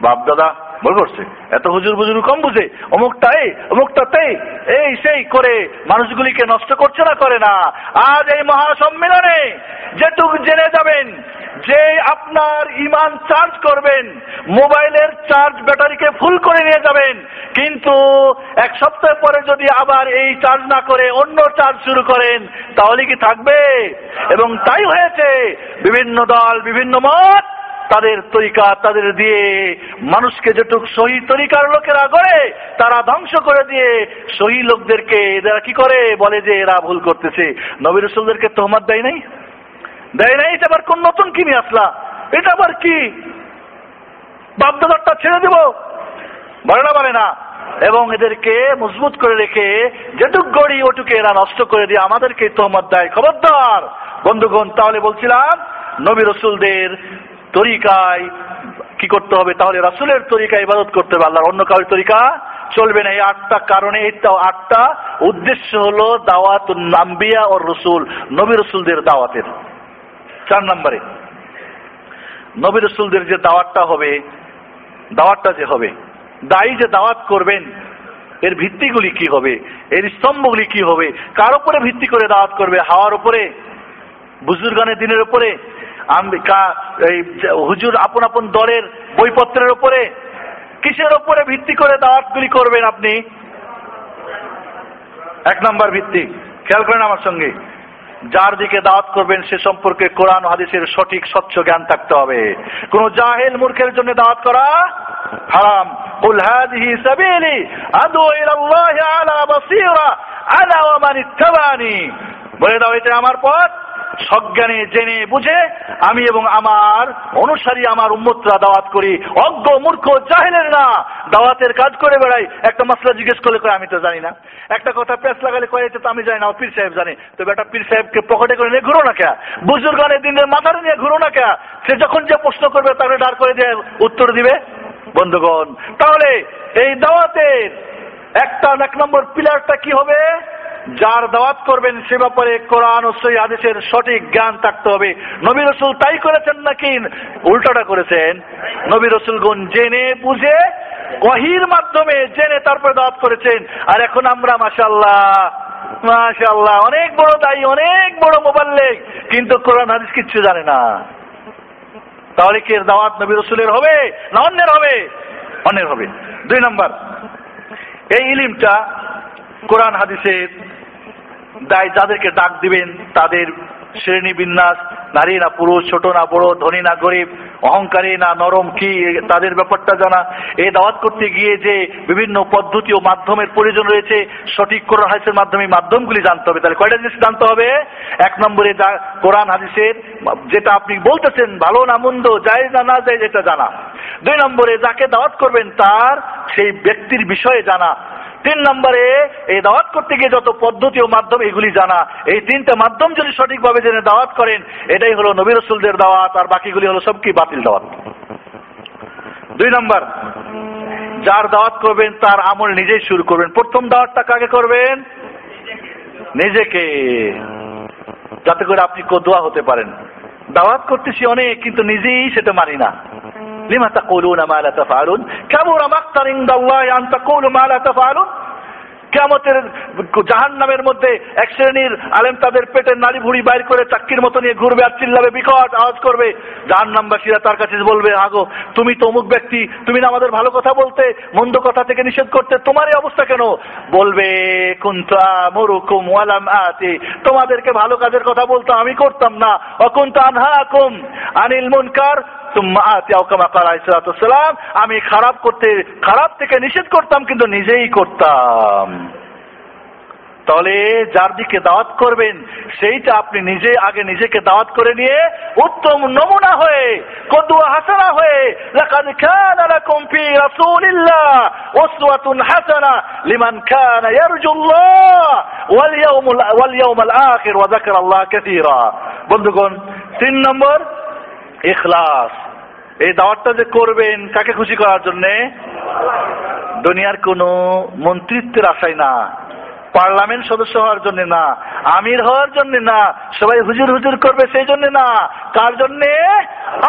বাপ দাদা ভুল করছে এত হুজুর বুজুর কম বুঝে অমুকটা এই অমুকটা তেই, এই সেই করে মানুষগুলিকে নষ্ট করছে না, করে না। আজ এই মহাসম্মেলনে যেটুকু জেনে যাবেন, যে আপনার ইমান চার্জ করবেন, মোবাইলের চার্জ ব্যাটারিকে ফুল করে নিয়ে যাবেন, কিন্তু এক সপ্তাহ পরে যদি আবার এই চার্জ না করে অন্য চার্জ শুরু করেন, তাহলে কি থাকবে? এবং তাই হয়েছে, বিভিন্ন দল, বিভিন্ন মত তাদের তরিকা, তাদের দিয়ে মানুষকে যেটুক সহি তরিকার লোকেরা করে, তারা ধ্বংস করে দিয়ে সহি লোকদেরকে এরা কি করে? বলে যে এরা ভুল করতেছে। নবী রসুলদেরকে তোহমাত দেয় নাই? দেয় নাই? এটা আবার কোন নতুন কিনে আসলা এটা আবার কি? বাপদাদারটা ছেড়ে দেব? বলে না বলে না। এবং এদেরকে মজবুত করে রেখে যেটুক গড়ি, ওটুকে এরা নষ্ট করে দিয়ে আমাদেরকে তোহমত দেয়। খবরদার! বন্ধুগণ, তাহলে বলছিলাম, নবী রসুলদের তরিকায় কি করতে হবে? তাহলে রাসুলের তরিকা ইবাদত করতে হবে। আল্লাহর অন্য কারোর তরিকা চলবে না। এই আটটা কারণে, এই আটটা উদ্দেশ্য হলো দাওয়াত নাম্বিয়া ও রসুল, নবী রসুলদের দাওয়াতের। চার নম্বরে, নবী রসুলদের যে দাওয়াতটা হবে, দাওয়াতটা যে হবে, দায়ী যে দাওয়াত করবেন, এর ভিত্তিগুলি কি হবে, এর স্তম্ভগুলি কি হবে, কার উপরে ভিত্তি করে দাওয়াত করবে, হাওয়ার উপরে, বুজুর্গানের দিনের উপরে আম- কা- এই যে হুজুর আপন আপন দলের বইপত্রের উপরে কিসের উপরে ভিত্তি করে দাওয়াতগুলি করবেন আপনি এক নম্বর ভিত্তি খেয়াল করেন আমার সঙ্গে যার দিকে দাওয়াত করবেন সে সম্পর্কে কোরআন ও হাদিসের সঠিক স্বচ্ছ জ্ঞান থাকতে হবে কোন জাহেল মূর্খের জন্য দাওয়াত করা হারাম قل هذه سبيلي أدعو إلى الله على بصيرة أنا ومن اتبعني বলে দাও এটা আমার পথ সজ্ঞানে জেনে বুঝে আমি এবং আমার অনুসারী আমার উম্মতরা দাওয়াত করি। অজ্ঞ, মূর্খ, জাহেলের না। দাওয়াতের কাজ করে বেড়াই। একটা মশলা জিজ্ঞেস করলে কয়, আমি তো জানি না। একটা কথা প্যাস লাগালে কয় তো আমি জানি না পীর সাহেব জানে। তো বেটা পীর সাহেবকে পকেটে করে নিয়ে ঘুরো না কে? বুজুর্গানের দিনের মাথাটা নিয়ে ঘুরো না কে? সে যখন যে প্রশ্ন করবে, তাকে ডার করে দিয়ে উত্তর দিবে। বন্ধুগণ, তাহলে এই দাওয়াতের একটা এক নম্বর পিলারটা কি হবে? যার দাওয়াত করবেন সে ব্যাপারে কোরআন ও সই আদেশের সঠিক জ্ঞান থাকতে হবে। নবী রসুল তাই করেছেন নাকি? উল্টাটা করেছেন। নবী রসুলগণ জেনে বুঝে ওয়াহির মাধ্যমে জেনে তারপরে দাওয়াত করেছেন। আর এখন আমরা মাশাল্লাহ মাশাল্লাহ অনেক বড় দায়ী, অনেক বড় মোবাল্লেক, কিন্তু কোরআন হাদিস কিচ্ছু জানে না। তাহলে কি দাওয়াত নবী রসুলের হবে না অন্যের হবে? অন্যের হবে। দুই নম্বর, এই ইলিমটা কোরআন হাদিসের দায় যাদেরকে ডাক দিবেন, তাদের শ্রেণি বিন্যাস, নারী না পুরুষ, ছোট না বড়, ধনী না গরিব, অহংকারী না নরম, কি তাদের ব্যাপারটা জানা? এই দাওয়াত করতে গিয়ে যে বিভিন্ন পদ্ধতি ও মাধ্যমের প্রয়োজন রয়েছে, সঠিক কোরআন হাদিসের মাধ্যমে মাধ্যমগুলি জানতে হবে। তাহলে কয়টা জিনিস জানতে হবে? এক নম্বরে যা কোরআন হাদিসের, যেটা আপনি বলতেছেন, ভালো না মন্দ যায় না না যায় যেটা জানা। দুই নম্বরে যাকে দাওয়াত করবেন, তার সেই ব্যক্তির বিষয়ে জানা। তিন নম্বরে, এই দাওয়াত করতে গিয়ে যত পদ্ধতি ও মাধ্যম এগুলি জানা, এই তিনটা মাধ্যম যদি সঠিকভাবে জেনে দাওয়াত করেন, এটাই হলো নবী রসুলদের দাওয়াত, আর বাকিগুলি হলো সব কি বাতিল দাওয়াত। দুই নম্বর, যার দাওয়াত করবেন তার আমল নিজেই শুরু করবেন। প্রথম দাওয়াতটা কাকে করবেন? নিজেকে। যাতে করে আপনি কদুয়া হতে পারেন। দাওয়াত করতেছি অনেক, কিন্তু নিজেই সেটা মানি না। লিমা তাকুলুনা মা লা তাফআলুন? কাবুরা মাকতান ইনদাল্লাহি আন তাকুলু মা লা তাফআলুন? কেমতের জাহান নামের মধ্যে এক শ্রেণির আলেম তাদের পেটের নারী ভুড়ি বাইর করে চাক্কির মতো নিয়ে ঘুরবে আর চিল্লাবে, বিকট আওয়াজ করবে। জাহান নামবাসীরা তার কাছে বলবে, আগো, তুমি তো অমুক ব্যক্তি, তুমি না আমাদের ভালো কথা বলতে, মন্দ কথা থেকে নিষেধ করতে, তোমার এই অবস্থা কেন? বলবে, কুন্তা মরুকুম ওয়ালাম আতি, তোমাদেরকে ভালো কাজের কথা বলতো আমি করতাম না। অকুন্তা আনহাকুম, আনিল মুনকার কালা আমি খারাপ করতে, খারাপ থেকে নিষেধ করতাম, কিন্তু নিজেই করতাম। তাহলে যার দিকে দাওয়াত করবেন, সেইটা আপনি নিজে আগে নিজেকে দাওয়াত করে নিয়ে উত্তম নমুনা হয়ে, কদুয়া হাসানা হয়ে হাসানা লিমান বন্ধুগণ, তিন নম্বর ইখলাস। এই দাওয়াতটা যে করবেন, কাকে খুশি করার জন্যে? দুনিয়ার কোনো মন্ত্রিত্বের আশায় না, পার্লামেন্ট সদস্য হওয়ার জন্য না, আমির হওয়ার জন্য না, সবাই হুজুর হুজুর করবে সেই জন্য না, কার জন্যে?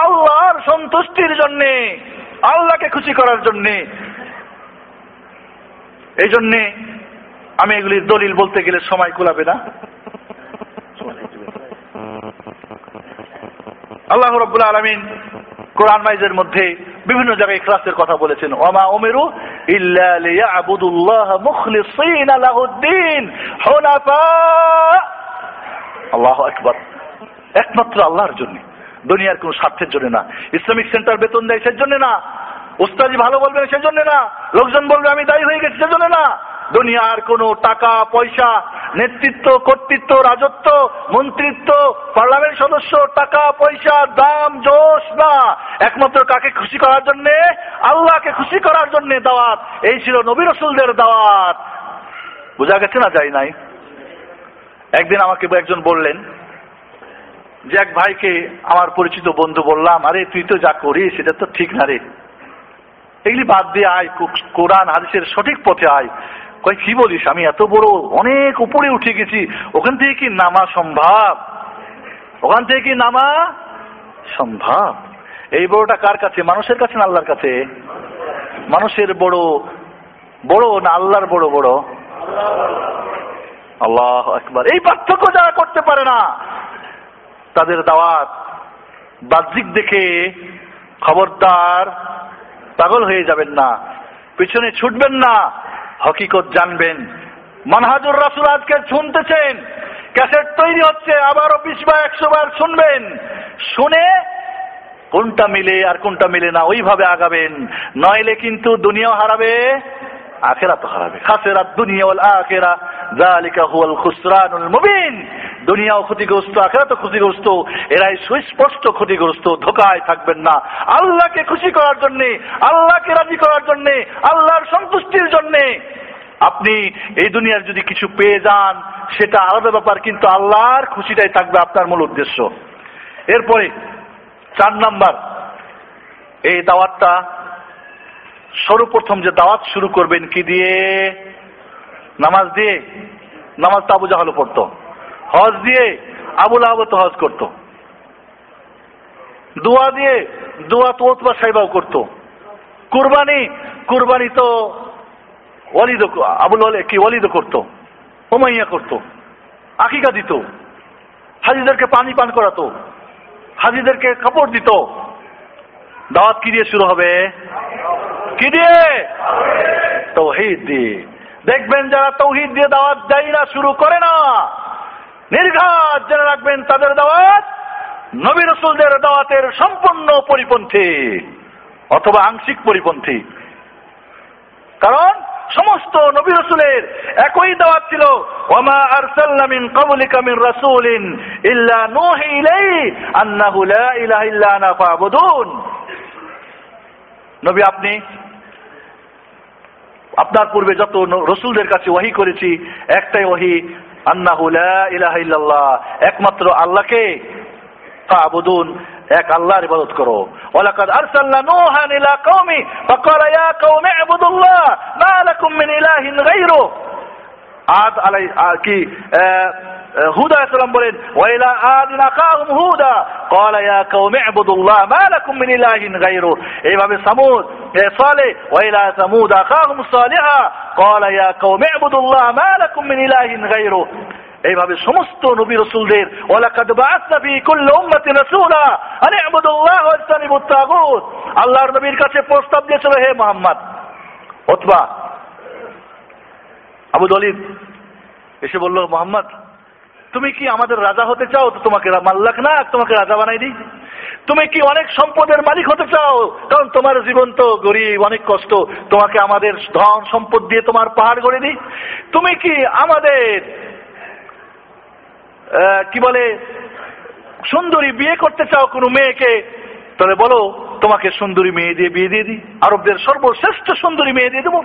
আল্লাহর সন্তুষ্টির জন্যে, আল্লাহকে খুশি করার জন্যে। এই জন্যে আমি এগুলির দলিল বলতে গেলে সময় কুলাবে না। আল্লাহ রব্বুল আলমিন কোরআন মাইজের মধ্যে বিভিন্ন জায়গায় ইখলাসের কথা বলেছেন। ওমা ওমেরু ইল্লা লিয়াবুদুল্লাহ মুখলিসিনা লাহুদ্দিন। হুনাফা। আল্লাহু আকবার। একমাত্র আল্লাহর জন্য। দুনিয়ার কোন স্বার্থের জন্য না। ইসলামিক সেন্টার বেতন দেয় সেজন্য না। উস্তাজি ভালো বলবেন সেজন্য না। লোকজন বলবে আমি দায়ী হয়ে গেছি সেজন্য না। দুনিয়ার কোনো টাকা, পয়সা, নেতৃত্ব, কর্তৃত্ব, রাজত্ব, মন্ত্রিত্ব, পার্লামেন্ট সদস্য, টাকা, পয়সা, দাম, জোশ না একমাত্র কাকে খুশি করার জন্য? আল্লাহকে খুশি করার জন্য দাওয়াত। এই ছিল নবী রসুলদের দাওয়াত। বোঝা গেছে না যাই নাই? একদিন আমাকে একজন বললেন, যে এক ভাইকে আমার পরিচিত বন্ধু বললাম, আরে, তুই তো যা করিস সেটা তো ঠিক না রে। এগুলি বাদ দিয়ে আয় কোরআন, হাদিসের সঠিক পথে আয়। কয়, কি বলিস? আমি এত বড় অনেক উপরে উঠে গেছি। ওখান থেকে কি নামা সম্ভব? ওখান থেকে কি নামা সম্ভব? এই বড়টা কার কাছে? মানুষের কাছে না আল্লাহর কাছে? মানুষের বড় বড় না আল্লাহর বড় বড়? আল্লাহ একবার এই পার্থক্য যারা করতে পারে না, তাদের দাওয়াত বাহ্যিক দেখে খবরদার পাগল হয়ে যাবেন না। পিছনে ছুটবেন না। হকিকত জানবেন। মানহাজুর রাসুল আজকে শুনতেছেন, ক্যাসেট তৈরি হচ্ছে, আবারও বিশ বা একশো বার শুনবেন। শুনে কোনটা মিলে আর কোনটা মিলে না, ওইভাবে আগাবেন। নইলে কিন্তু দুনিয়াও হারাবে আখেরা তো হারাবে। খাসেরা দুনিয়া আখেরা জালিকা হুয়াল খুসরানুল মুবিন। দুনিয়াও ক্ষতিগ্রস্ত আখেরা তো ক্ষতিগ্রস্ত, এরাই সুস্পষ্ট ক্ষতিগ্রস্ত, ধোকায় থাকবেন না। আল্লাহকে খুশি করার জন্যে, আল্লাহকে রাজি করার জন্যে, আল্লাহর সন্তুষ্টির জন্যে। আপনি এই দুনিয়ার যদি কিছু পেয়ে যান, সেটা আলাদা ব্যাপার, কিন্তু আল্লাহর খুশিটাই থাকবে আপনার মূল উদ্দেশ্য। এরপরে, চার নাম্বার, এই দাওয়াতটা সর্বপ্রথম যে দাওয়াত শুরু করবেন কি দিয়ে? নামাজ দিয়ে? নামাজ তো আবু জাহালও পড়তো। হজ দিয়ে আবুল আবু তো হজ করতো। দোয়া দিয়ে দোয়া তো ওতবা সাহেবাও করতো। কুরবানি কুরবানি তো ওয়ালিদ আবুল কি ওয়ালিদ করতো ওমাইয়া করতো, আকিকা দিত। হাজিদেরকে পানি পান করাতো, হাজিদেরকে কাপড় দিত। দাওয়াত কি দিয়ে শুরু হবে? কি দিয়ে? তৌহিদ দিয়ে। দেখবেন যারা তৌহিদ দিয়ে দাওয়াত দেয় না, শুরু করে না। নির্ঘাত জেনে রাখবেন তাদের দাওয়াত। নবী রসুলদের দাওয়াতের সম্পূর্ণ পরিপন্থী অথবা আংশিক পরিপন্থী। কারণ সমস্ত নবী রসুলের একই দাওয়াত ছিল, ওমা আরসালনা মিন ক্বাবলিকা মিন রাসূলিন ইল্লা নূহি ইলাইহি আন্নাহু লা ইল্লা আনা ফাবুদুন। নবী, আপনি আপনার পূর্বে যত রসুলদের কাছে ওয়াহি করেছি, একটাই ওয়াহি আন্নাহু লা ইলাহা ইল্লাল্লাহ। একমাত্র আল্লাহকে ফাবুদুন এক আল্লাহর ইবাদত করো। ওয়ালাকাদ আরসালনা নূহান ইলা কওমি, ফাকালা ইয়া কওমি ইবুদুল্লাহ, মা লাকুম মিন ইলাহিন গায়রু আদ আলাই কি হুদা সালাম বলেন ওয়াইলা আদিন আকাহুম হুদা قال يا قوم اعبدوا الله ما لكم من اله غيره এইভাবে সামুদ এ সালে ওয়াইলা সামুদ আকাহুম সালিহা قال يا قوم اعبدوا الله ما لكم من اله غيره এইভাবে সমস্ত নবী রসুলদের ওয়ালাকাদ বাআসনা ফি কুল্লি উম্মাতিন রাসূলা আন ইবুদুল্লাহ ওয়া ইজতানিবুত তাগুত আল্লাহর নবীর কাছে প্রস্তাব দিয়েছিল হে মোহাম্মদ অথবা আবু দলিদ এসে বলল মোহাম্মদ তুমি কি আমাদের রাজা হতে চাও? তো তোমাকে মাল্লাক না, তোমাকে রাজা বানাই দিই। তুমি কি অনেক সম্পদের মালিক হতে চাও? কারণ তোমার জীবন তো গরিব, অনেক কষ্ট। তোমাকে আমাদের ধন সম্পদ দিয়ে তোমার পাহাড় গড়ে দিই। তুমি কি আমাদের কি বলে, সুন্দরী বিয়ে করতে চাও কোনো মেয়েকে? তাহলে বলো তোমাকে সুন্দরী মেয়ে দিয়ে বিয়ে দিয়ে দিই। আরবদের সর্বশ্রেষ্ঠ সুন্দরী মেয়ে দিয়ে দেবো।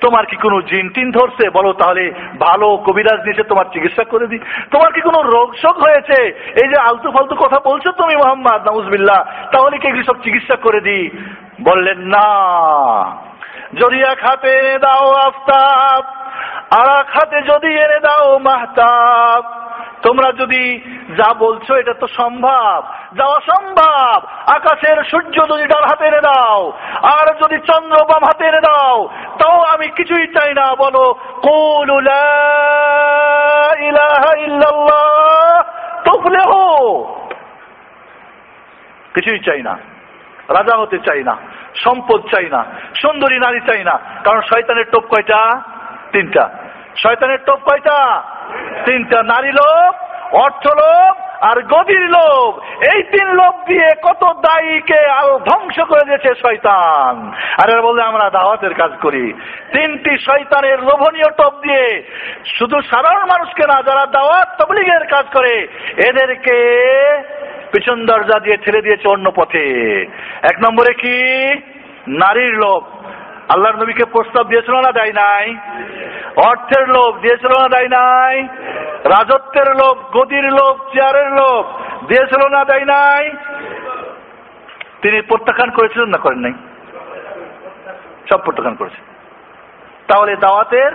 তোমার কি কোনো জিন টিন ধরছে? বলো তাহলে ভালো কবিরাজ নিয়ে তোমার চিকিৎসা করে দিই। তোমার কি কোনো রোগ শোক হয়েছে? এই যে আলতু ফালতু কথা বলছো তুমি মোহাম্মদ, নাউজবিল্লাহ, তাহলে কি এগুলি সব চিকিৎসা করে দিই? বললেন, না। এক হাতে দাও আফতাব, আর খাতে যদি এনে দাও মাহতাব তোমরা যদি যা বলছো, এটা তো সম্ভব। যা অসম্ভব, আকাশের সূর্য যদি ডান হাতে এনে দাও, আর যদি চন্দ্র বাম হাতে এনে দাও, তাও আমি কিছুই চাই না, বলো, কুলু লা ইলাহা ইল্লাল্লাহ তুফলিহু কিছুই চাই না। রাজা হতে চাই না, সম্পদ চাই না, সুন্দরী নারী চাই না, কারণ শয়তানের টোপ কয়টা? তিনটা। শয়তানের টোপ কয়টা? তিনটা নারী লোভ, অর্থ লোভ আর গভীর লোভ। এই তিন লোভ দিয়ে কত দায়ীকে আল ধ্বংস করে দিয়েছে শয়তান। আর এরা বললে আমরা দাওয়াতের কাজ করি। তিনটি শয়তানের লোভনীয় টোপ দিয়ে শুধু সাধারণ মানুষকে না, যারা দাওয়াত, তবলিগের কাজ করে, এদেরকে পিছন দরজা দিয়ে ছেড়ে দিয়েছে অন্য পথে। এক নম্বরে কি? নারীর লোভ। আল্লাহর নবীকে প্রস্তাব দিয়েছিল না দেয় নাই? অর্থের লোভ দিয়েছিল না দেয় নাই? রাজত্বের লোভ, গদির লোভ, চেয়ারের লোভ দিয়েছিল না দেয় নাই? তিনি প্রত্যাখ্যান করেছিলেন না করেন নাই সব প্রত্যাখ্যান করেছে। তাহলে দাওয়াতের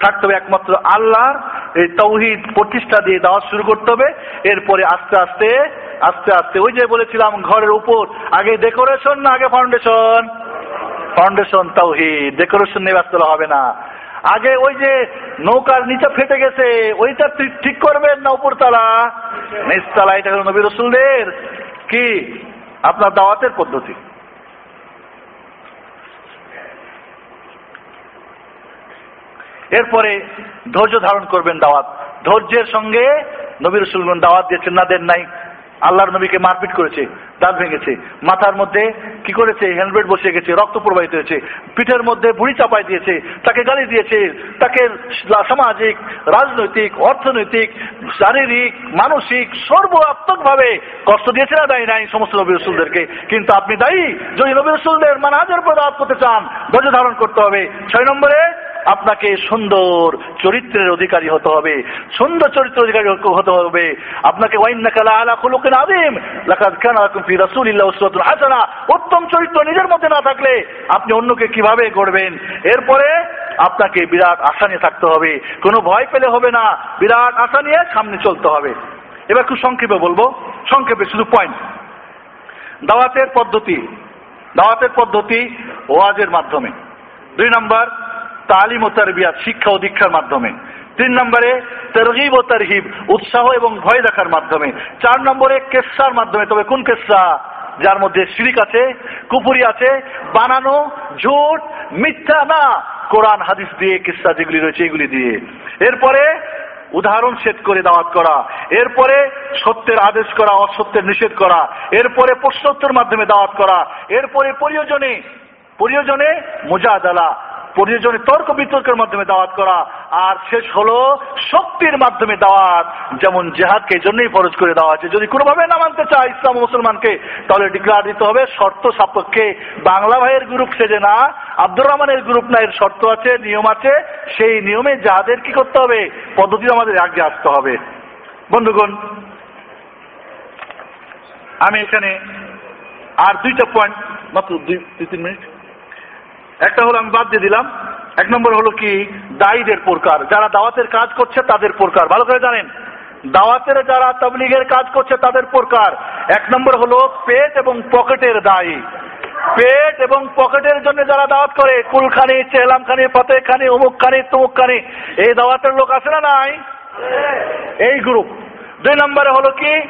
থাকতে হবে একমাত্র আল্লাহর, এই তৌহিদ প্রতিষ্ঠা দিয়ে দাওয়াত শুরু করতে হবে। এরপরে আস্তে আস্তে আস্তে আস্তে ওই যে বলেছিলাম ঘরের উপর, আগে ডেকোরেশন না আগে ফাউন্ডেশন? ফাউন্ডেশন তৌহিদ ডেকোরেশন নিয়ে ব্যস্ত হবে না। আগে ওই যে নৌকার নিচে ফেটে গেছে, ওইটা ঠিক- ঠিক করবেন না উপরতলা? নিচতলা এটা হলো নবী রসুলদের কি? আপনার দাওয়াতের পদ্ধতি। এরপরে ধৈর্য ধারণ করবেন দাওয়াত। ধৈর্যের সঙ্গে নবীর রসুলগণ দাওয়াত দিয়েছেন, না দেন নাই। আল্লাহর নবীকে মারপিট করেছে, দাঁত ভেঙেছে, মাথার মধ্যে কি করেছে, হেলমেট বসে গেছে, রক্ত প্রবাহিত হয়েছে, পিঠের মধ্যে বুড়ি চাপাই দিয়েছে, তাকে গালি দিয়েছে, তাকে সামাজিক, রাজনৈতিক, অর্থনৈতিক, শারীরিক, মানসিক সর্বাত্মক ভাবে কষ্ট দিয়েছে না, দায়ী নাই সমস্ত নবী রসুলদেরকে। কিন্তু আপনি দায়ী, যদি নবী রসুলদের মানাজের উপর দাওয়াত করতে চান, ধৈর্য ধারণ করতে হবে। ছয় নম্বরে আপনাকে সুন্দর চরিত্রের অধিকারী হতে হবে, সুন্দর চরিত্রের অধিকারী হতে হবে। আপনাকে উত্তম চরিত্র নিজের মধ্যে না থাকলে আপনি অন্যকে কীভাবে গড়বেন? এরপরে আপনাকে বিরাট আশা নিয়ে থাকতে হবে। কোনো ভয় পেলে হবে না। বিরাট আশা নিয়ে সামনে চলতে হবে। এবার খুব সংক্ষেপে বলব। সংক্ষেপে শুধু পয়েন্ট দাওয়াতের পদ্ধতি। দাওয়াতের পদ্ধতি ওয়াজের মাধ্যমে। দুই নম্বর তালিম ও তারবিয়াত, শিক্ষা ও দীক্ষার মাধ্যমে। তিন নম্বরে, তরগিব ও তারহিব, উৎসাহ এবং ভয় দেখার মাধ্যমে। চার নম্বরে, কেসার মাধ্যমে। তবে কোন কেসা? যার মধ্যে শিরিক আছে কুপুরি আছে, বানানো, ঝুট, মিথ্যা না। কোরআন, হাদিস দিয়ে কিসা যেগুলি রয়েছে, এগুলি দিয়ে। এরপরে, উদাহরণ সেট করে দাওয়াত করা। এরপরে, সত্যের আদেশ করা, অসত্যের নিষেধ করা। এরপরে, প্রশ্নোত্তর মাধ্যমে দাওয়াত করা। এরপরে, প্রয়োজনে প্রয়োজনে মুজাদালা প্রয়োজনে তর্ক বিতর্কের মাধ্যমে দাওয়াত করা, আর শেষ হলো শক্তির মাধ্যমে দাওয়াত, যেমন জেহাদকে জন্যই ফরজ করে দেওয়া আছে যদি কোনোভাবে না মানতে চায় ইসলাম মুসলমানকে, তাহলে ডিক্লার দিতে হবে, শর্ত সাপেক্ষে বাংলা ভাইয়ের গ্রুপ সেজে না, আব্দুর রহমানের গ্রুপ না, এর শর্ত আছে, নিয়ম আছে। সেই নিয়মে যাদের কি করতে হবে পদ্ধতি আমাদের আগে আসতে হবে। বন্ধুগণ, আমি এখানে আর দুইটা পয়েন্ট মাত্র দুই দুই, তিন মিনিট। একটা হলো আমি বাদ দিয়ে দিলাম, এক নম্বর হলো কি, দায়ীদের প্রকার। যারা দাওয়াতের কাজ করছে তাদের প্রকার। ভালো করে জানেন, দাওয়াতের যারা তাবলিগের কাজ করছে তাদের প্রকার। এক নম্বর হলো পেট এবং পকেটের দায়ী। পেট এবং পকেটের জন্য যারা দাওয়াত করে, কুলখানি চেহলামখানি ফতেখানি অমুকখানি তমুকখানি, এই দাওয়াতের লোক আছে না নাই? এই গ্রুপ দুই নম্বরে হলো কি?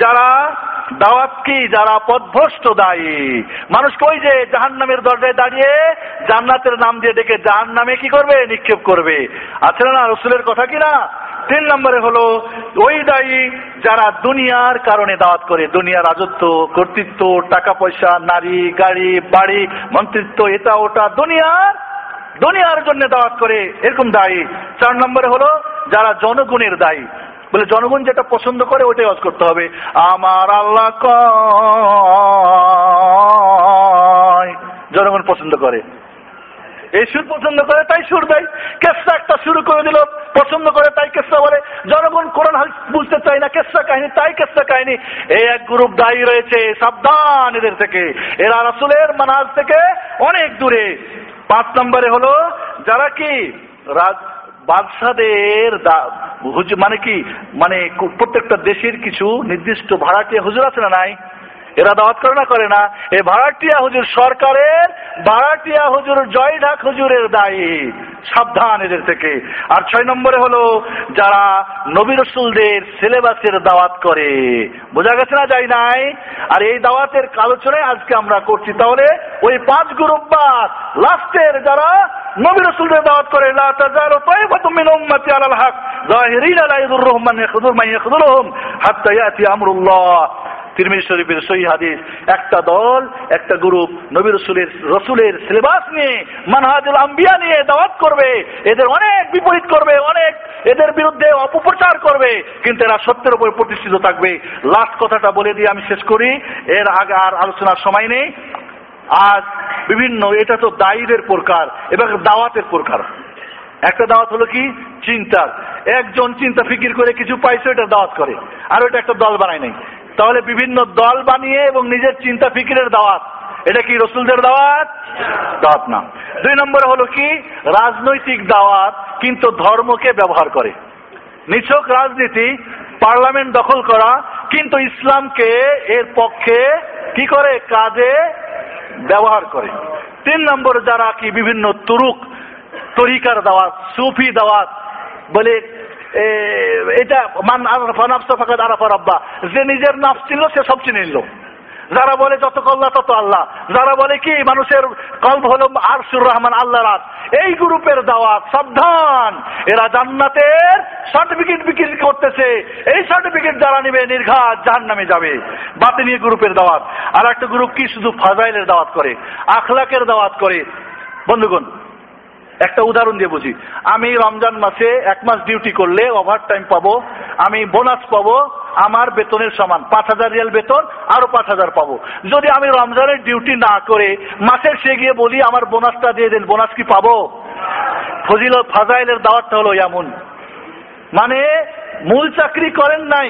যারা দাওয়াত কি? যারা পদভ্রষ্ট দায়ী। মানুষকে ওই যে জাহান নামের দরজায় দাঁড়িয়ে জান্নাতের নাম দিয়ে ডেকে জাহান নামে কি করবে? নিক্ষেপ করবে। আছে না, রসুলের কথা কি না? তিন নম্বরে হলো ওই দায়ী যারা দুনিয়ার কারণে দাওয়াত করে। দুনিয়া রাজত্ব, কর্তৃত্ব, টাকা পয়সা, নারী, গাড়ি, বাড়ি, মন্ত্রিত্ব, এটা ওটা দুনিয়ার দুনিয়ার জন্য দাওয়াত করে, এরকম দায়ী। চার নম্বরে হলো যারা জনগণের দায়ী। বলে, জনগণ যেটা পছন্দ করে ওটাই ওয়াজ করতে হবে। আমার আল্লাহ জনগণ পছন্দ করে। এই সুর পছন্দ করে, তাই সুর দেয়। কেসা একটা শুরু করে দিল, পছন্দ করে, তাই কেসা বলে। জনগণ কোরআন হাদিস বুঝতে চায় না কেসা কাহিনী, তাই কেসা কাহিনী। এই এক গ্রুপ দায়ী রয়েছে, সাবধান এদের থেকে। এরা রাসুলের মানাজ থেকে অনেক দূরে। পাঁচ নম্বরে হলো, যারা কি? রাজ বাদশাদের মানে কি মানে প্রত্যেকটা দেশের কিছু নির্দিষ্ট ভাড়াটিয়া হুজুর আছে না নাই? এরা দাওয়াত করে না করে না। এই ভাড়াটিয়া হুজুর সরকারের, ভাড়াটিয়া হুজুর জয় ঢাক হুজুরের দায়ী। সাবধান এদের থেকে। আর ছয় নম্বরে হলো, যারা নবী রসুলদের সিলেবাসের দাওয়াত করে। বোঝা গেছে না যাই নাই? আর এই দাওয়াতের আলোচনায় আজকে আমরা করছি। তাহলে ওই পাঁচ গ্রুপ লাস্টের যারা নবী রসুলদের দাওয়াত করে, লা তাজালু উম্মতি আলাল হক। যাহিরিনা লা ইয়াদুররুহুম মান ইয়াখযুরুহুম হাত্তা ইয়াতি আমরুল্লাহ। তিরমিজি শরীফের সহি হাদিস, একটা দল, একটা গ্রুপ নবী রসুলের রসুলের সিলেবাস নিয়ে মানহাজুল আম্বিয়া নিয়ে দাওয়াত করবে। এদের অনেক বিপরীত করবে, অনেক এদের বিরুদ্ধে অপপ্রচার করবে, কিন্তু এরা সত্যের উপর প্রতিষ্ঠিত থাকবে। লাস্ট কথাটা বলে দিয়ে আমি শেষ করি। এর আগে আর আলোচনার সময় নেই। আজ বিভিন্ন, এটা তো দায়ীদের প্রকার এবং দাওয়াতের প্রকার। একটা দাওয়াত হলো কি? চিন্তার একজন চিন্তা ফিকির করে কিছু পাইছে ওটা দাওয়াত করে। আর ওটা একটা দল বানায় নাই। তাহলে বিভিন্ন দল বানিয়ে এবং নিজের চিন্তা ফিকিরের দাওয়াত। এটা কি রসুলদের দাওয়াত? দাওয়াত না। দুই নম্বরে হলো কি? রাজনৈতিক দাওয়াত কিন্তু ধর্মকে ব্যবহার করে। নিছক রাজনীতি, পার্লামেন্ট দখল করা, কিন্তু ইসলামকে এর পক্ষে কি করে? কাজে ব্যবহার করে। তিন নম্বর যারা কি বিভিন্ন তুরুক, তরিকার দাওয়াত, সুফি দাওয়াত বলে এটা মান আরাফা নাফসা ফাকাদ আরাফা রাব্বা। যে নিজের নাফস ছিল সে সব চিনে নিল। যারা বলে যত কল্লা, তত আল্লাহ। যারা বলে কি, মানুষের কল্প হলো আরশুর রহমান আল্লাহ রাত এই গ্রুপের দাওয়াত, সাবধান। এরা জান্নাতের সার্টিফিকেট বিক্রি করতেছে। এই সার্টিফিকেট যারা নিবে, নির্ঘাত জাহান নামে যাবে বাতিনি গ্রুপের দাওয়াত। আর একটা গ্রুপ কি? শুধু ফাজাইলের দাওয়াত করে, আখলাকের দাওয়াত করে। বন্ধুগণ একটা উদাহরণ দিয়ে বুঝি। আমি রমজান মাসে এক মাস ডিউটি করলে ওভার টাইম পাবো, আমি বোনাস পাবো, আমার বেতনের সমান পাঁচ হাজার রিয়াল বেতন, আরও পাঁচ হাজার পাবো। যদি আমি রমজানের ডিউটি না করে মাসের সে গিয়ে বলি, আমার বোনাসটা দিয়ে দেন বোনাস কি পাবো? ফজিল ফাজাইলের দাওয়াতটা হলো এমন মানে মূল চাকরি করেন নাই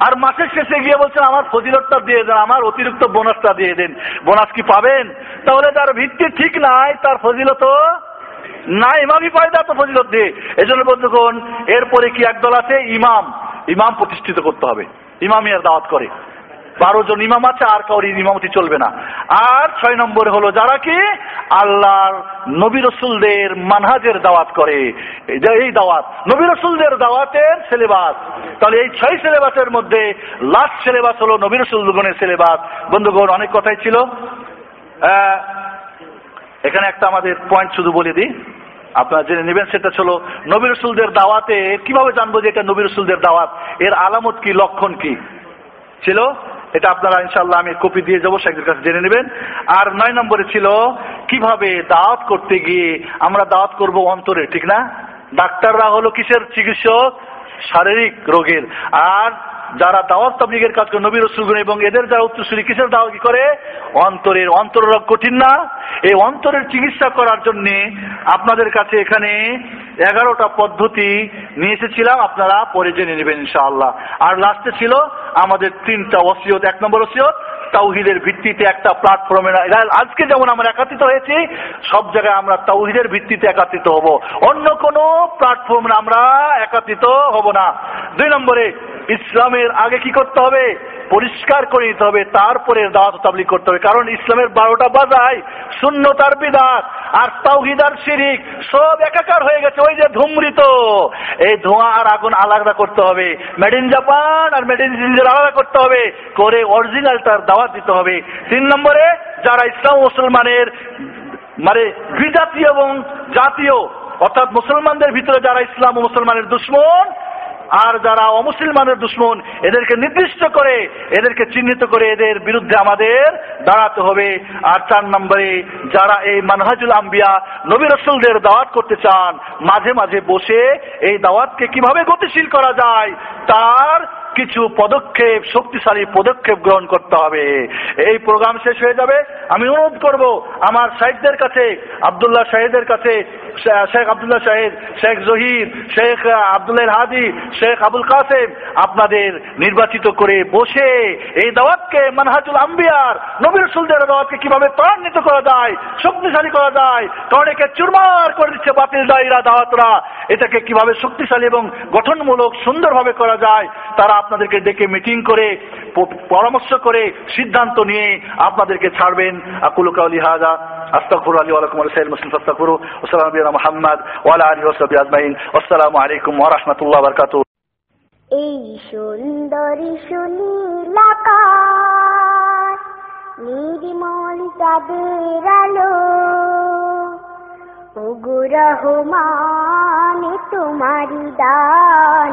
আর মাসের শেষে গিয়ে বলছেন, আমার ফজিলতটা দিয়ে দেন, আমার অতিরিক্ত বোনাসটা দিয়ে দেন। বোনাস কি পাবেন? তাহলে তার ভিত্তি ঠিক নাই, তার ফজিলত না ইমামই পায় না তো ফজিলত দিয়ে। এই জন্য বন্ধুগণ, এরপরে কি একদল আছে? ইমাম। ইমাম প্রতিষ্ঠিত করতে হবে। ইমামিয়ার দাওয়াত করে। বারো জন ইমাম আছে, আর কাউরি ইমামতি চলবে না। আর ছয় নম্বরে হলো যারা কি? আল্লাহর নবী রসুলদের মানহাজের দাওয়াত করে। এই দাওয়াত, নবী রসুলদের দাওয়াতের সিলেবাস। তাহলে এই ছয় সিলেবাসের মধ্যে লাস্ট সিলেবাস হলো নবী রসুলগণের সিলেবাস। বন্ধুগণ, অনেক কথাই ছিল। এখানে একটা আমাদের পয়েন্ট শুধু বলে দিই। আপনারা জেনে নেবেন, সেটা ছিল নবী রসুলদের দাওয়াতে, কীভাবে জানব যে এটা নবী রসুলদের দাওয়াত? এর আলামত কি, লক্ষণ কি? ছিল এটা আপনারা ইনশাল্লাহ আমি কপি দিয়ে যাব সেগুলোর কাছে জেনে নেবেন। আর নয় নম্বরে ছিল, কীভাবে দাওয়াত করতে গিয়ে আমরা দাওয়াত করব অন্তরে, ঠিক না? ডাক্তাররা হলো কিসের চিকিৎসক? শারীরিক রোগের। আর যারা দাওয়াত তাবলিগের কাজ করে, নবী রসুলগুন এবং এদের যারা উত্তরসূরি, কিসের দাওয়াত? কি করে? অন্তরের অন্তর রোগ কঠিন না? এই অন্তরের চিকিৎসা করার জন্য আপনাদের কাছে এখানে এগারোটা পদ্ধতি নিয়ে এসেছিলাম, আপনারা পরে জেনে নেবেন ইনশাআল্লাহ। আর লাস্টে ছিল আমাদের তিনটা ওসিয়ত, এক নম্বর ওসিয়ত, তাওহিদের ভিত্তিতে একটা প্ল্যাটফর্মে আজকে যেমন আমরা একাত্রিত হয়েছি, সব জায়গায় আমরা তাওহিদের ভিত্তিতে একাত্রিত হব। অন্য কোনো প্ল্যাটফর্মে আমরা একাত্রিত হব না। দুই নম্বরে ইসলামের আগে কি করতে হবে? পরিষ্কার করে নিতে হবে, তারপরে দাওয়াত তাবলিগ করতে হবে। কারণ ইসলামের বারোটা বাজায় শূন্যতার বিদাত আর তাওহিদার শিরিক সব একাকার হয়ে গেছে। ওই যে ধুমৃত, এই ধোঁয়া আর আগুন আলাদা করতে হবে। মেড ইন জাপান আর মেড ইন ইন্ডিয়া আলাদা করতে হবে। করে অরিজিনালটার দাওয়াত দিতে হবে। তিন নম্বরে, যারা ইসলাম মুসলমানের মানে বিজাতীয় এবং জাতীয়, অর্থাৎ মুসলমানদের ভিতরে যারা ইসলাম ও মুসলমানের দুশ্মন আর যারা অমুসলমানের দুশ্মন, এদেরকে নির্দিষ্ট করে, এদেরকে চিহ্নিত করে এদের বিরুদ্ধে আমাদের দাঁড়াতে হবে। আর চার নম্বরে, যারা এই মানহাজুল আম্বিয়া, নবী রসুলদের দাওয়াত করতে চান, মাঝে মাঝে বসে এই দাওয়াতকে কীভাবে গতিশীল করা যায়, তার কিছু পদক্ষেপ, শক্তিশালী পদক্ষেপ গ্রহণ করতে হবে। এই প্রোগ্রাম শেষ হয়ে যাবে। আমি অনুরোধ করব আমার সাহিত্যের কাছে, আবদুল্লাহ শাহিদের কাছে শেখ আবদুল্লাহ সাহেব শেখ জহির, শেখ আব্দুল্লাহ হাদি, শেখ আবুল কাসেম আপনাদের নির্বাচিত করে বসে এই দাওয়াতকে মানহাজুল আম্বিয়ার নবীর সুলদের দাওয়াতকে কীভাবে ত্বরান্বিত করা যায়, শক্তিশালী করা যায় কারণ একে চুরমার করে দিচ্ছে বাতিল দায়ীরা, দাওয়াতরা, এটাকে কীভাবে শক্তিশালী এবং গঠনমূলক সুন্দরভাবে করা যায়, তারা আপনাদেরকে ডেকে মিটিং করে পরামর্শ করে সিদ্ধান্ত নিয়ে আপনাদেরকে ছাড়বেন। আকুল কাউলি হাজা আস্তাগফিরু আলী ওয়া লাকুম ওয়া লিসাইরিল মুসলিমিন ফাস্তাগফিরু। ওয়া সাল্লামু আলা মুহাম্মদ ওয়া আলা সাহবিহি আজমাইন। আসসালামু আলাইকুম রাহমাতুল্লাহি এই সুন্দরী সুনীল আকাশ, নির্মল চাঁদের আলো। ওগো রহমান তোমারি দান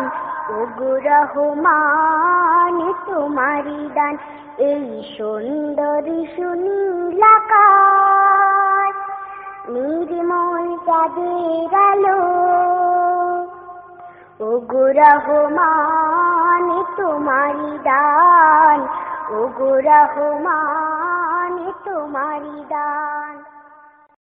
ওগো রহমান তোমারি দান। এই সুন্দরী সুনীল আকাশ নির্মল চাঁদের আলো। ওগো রহমান তোমারি দান ওগো রহমান তোমারি দান।